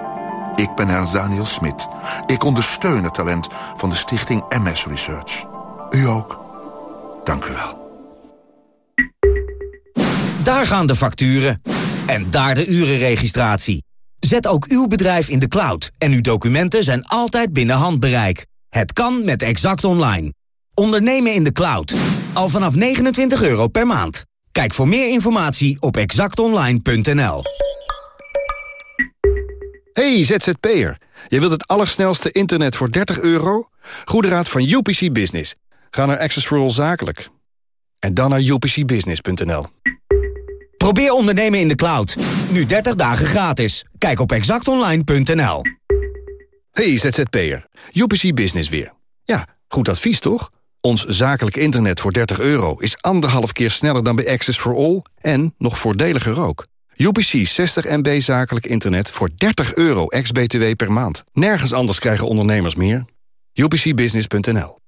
Ik ben Ernst Daniel Smit. Ik ondersteun het talent van de stichting MS Research. U ook. Dank u wel. Daar gaan de facturen. En daar de urenregistratie. Zet ook uw bedrijf in de cloud en uw documenten zijn altijd binnen handbereik. Het kan met Exact Online. Ondernemen in de cloud. Al vanaf 29 euro per maand. Kijk voor meer informatie op exactonline.nl. Hey ZZP'er, je wilt het allersnelste internet voor 30 euro? Goede raad van UPC Business. Ga naar Access for All Zakelijk. En dan naar upcbusiness.nl. Probeer ondernemen in de cloud. Nu 30 dagen gratis. Kijk op exactonline.nl. Hey ZZP'er, UPC Business weer. Ja, goed advies toch? Ons zakelijk internet voor 30 euro is anderhalf keer sneller dan bij Access for All... en nog voordeliger ook. UPC 60 MB zakelijk internet voor 30 euro ex-BTW per maand. Nergens anders krijgen ondernemers meer. UPCbusiness.nl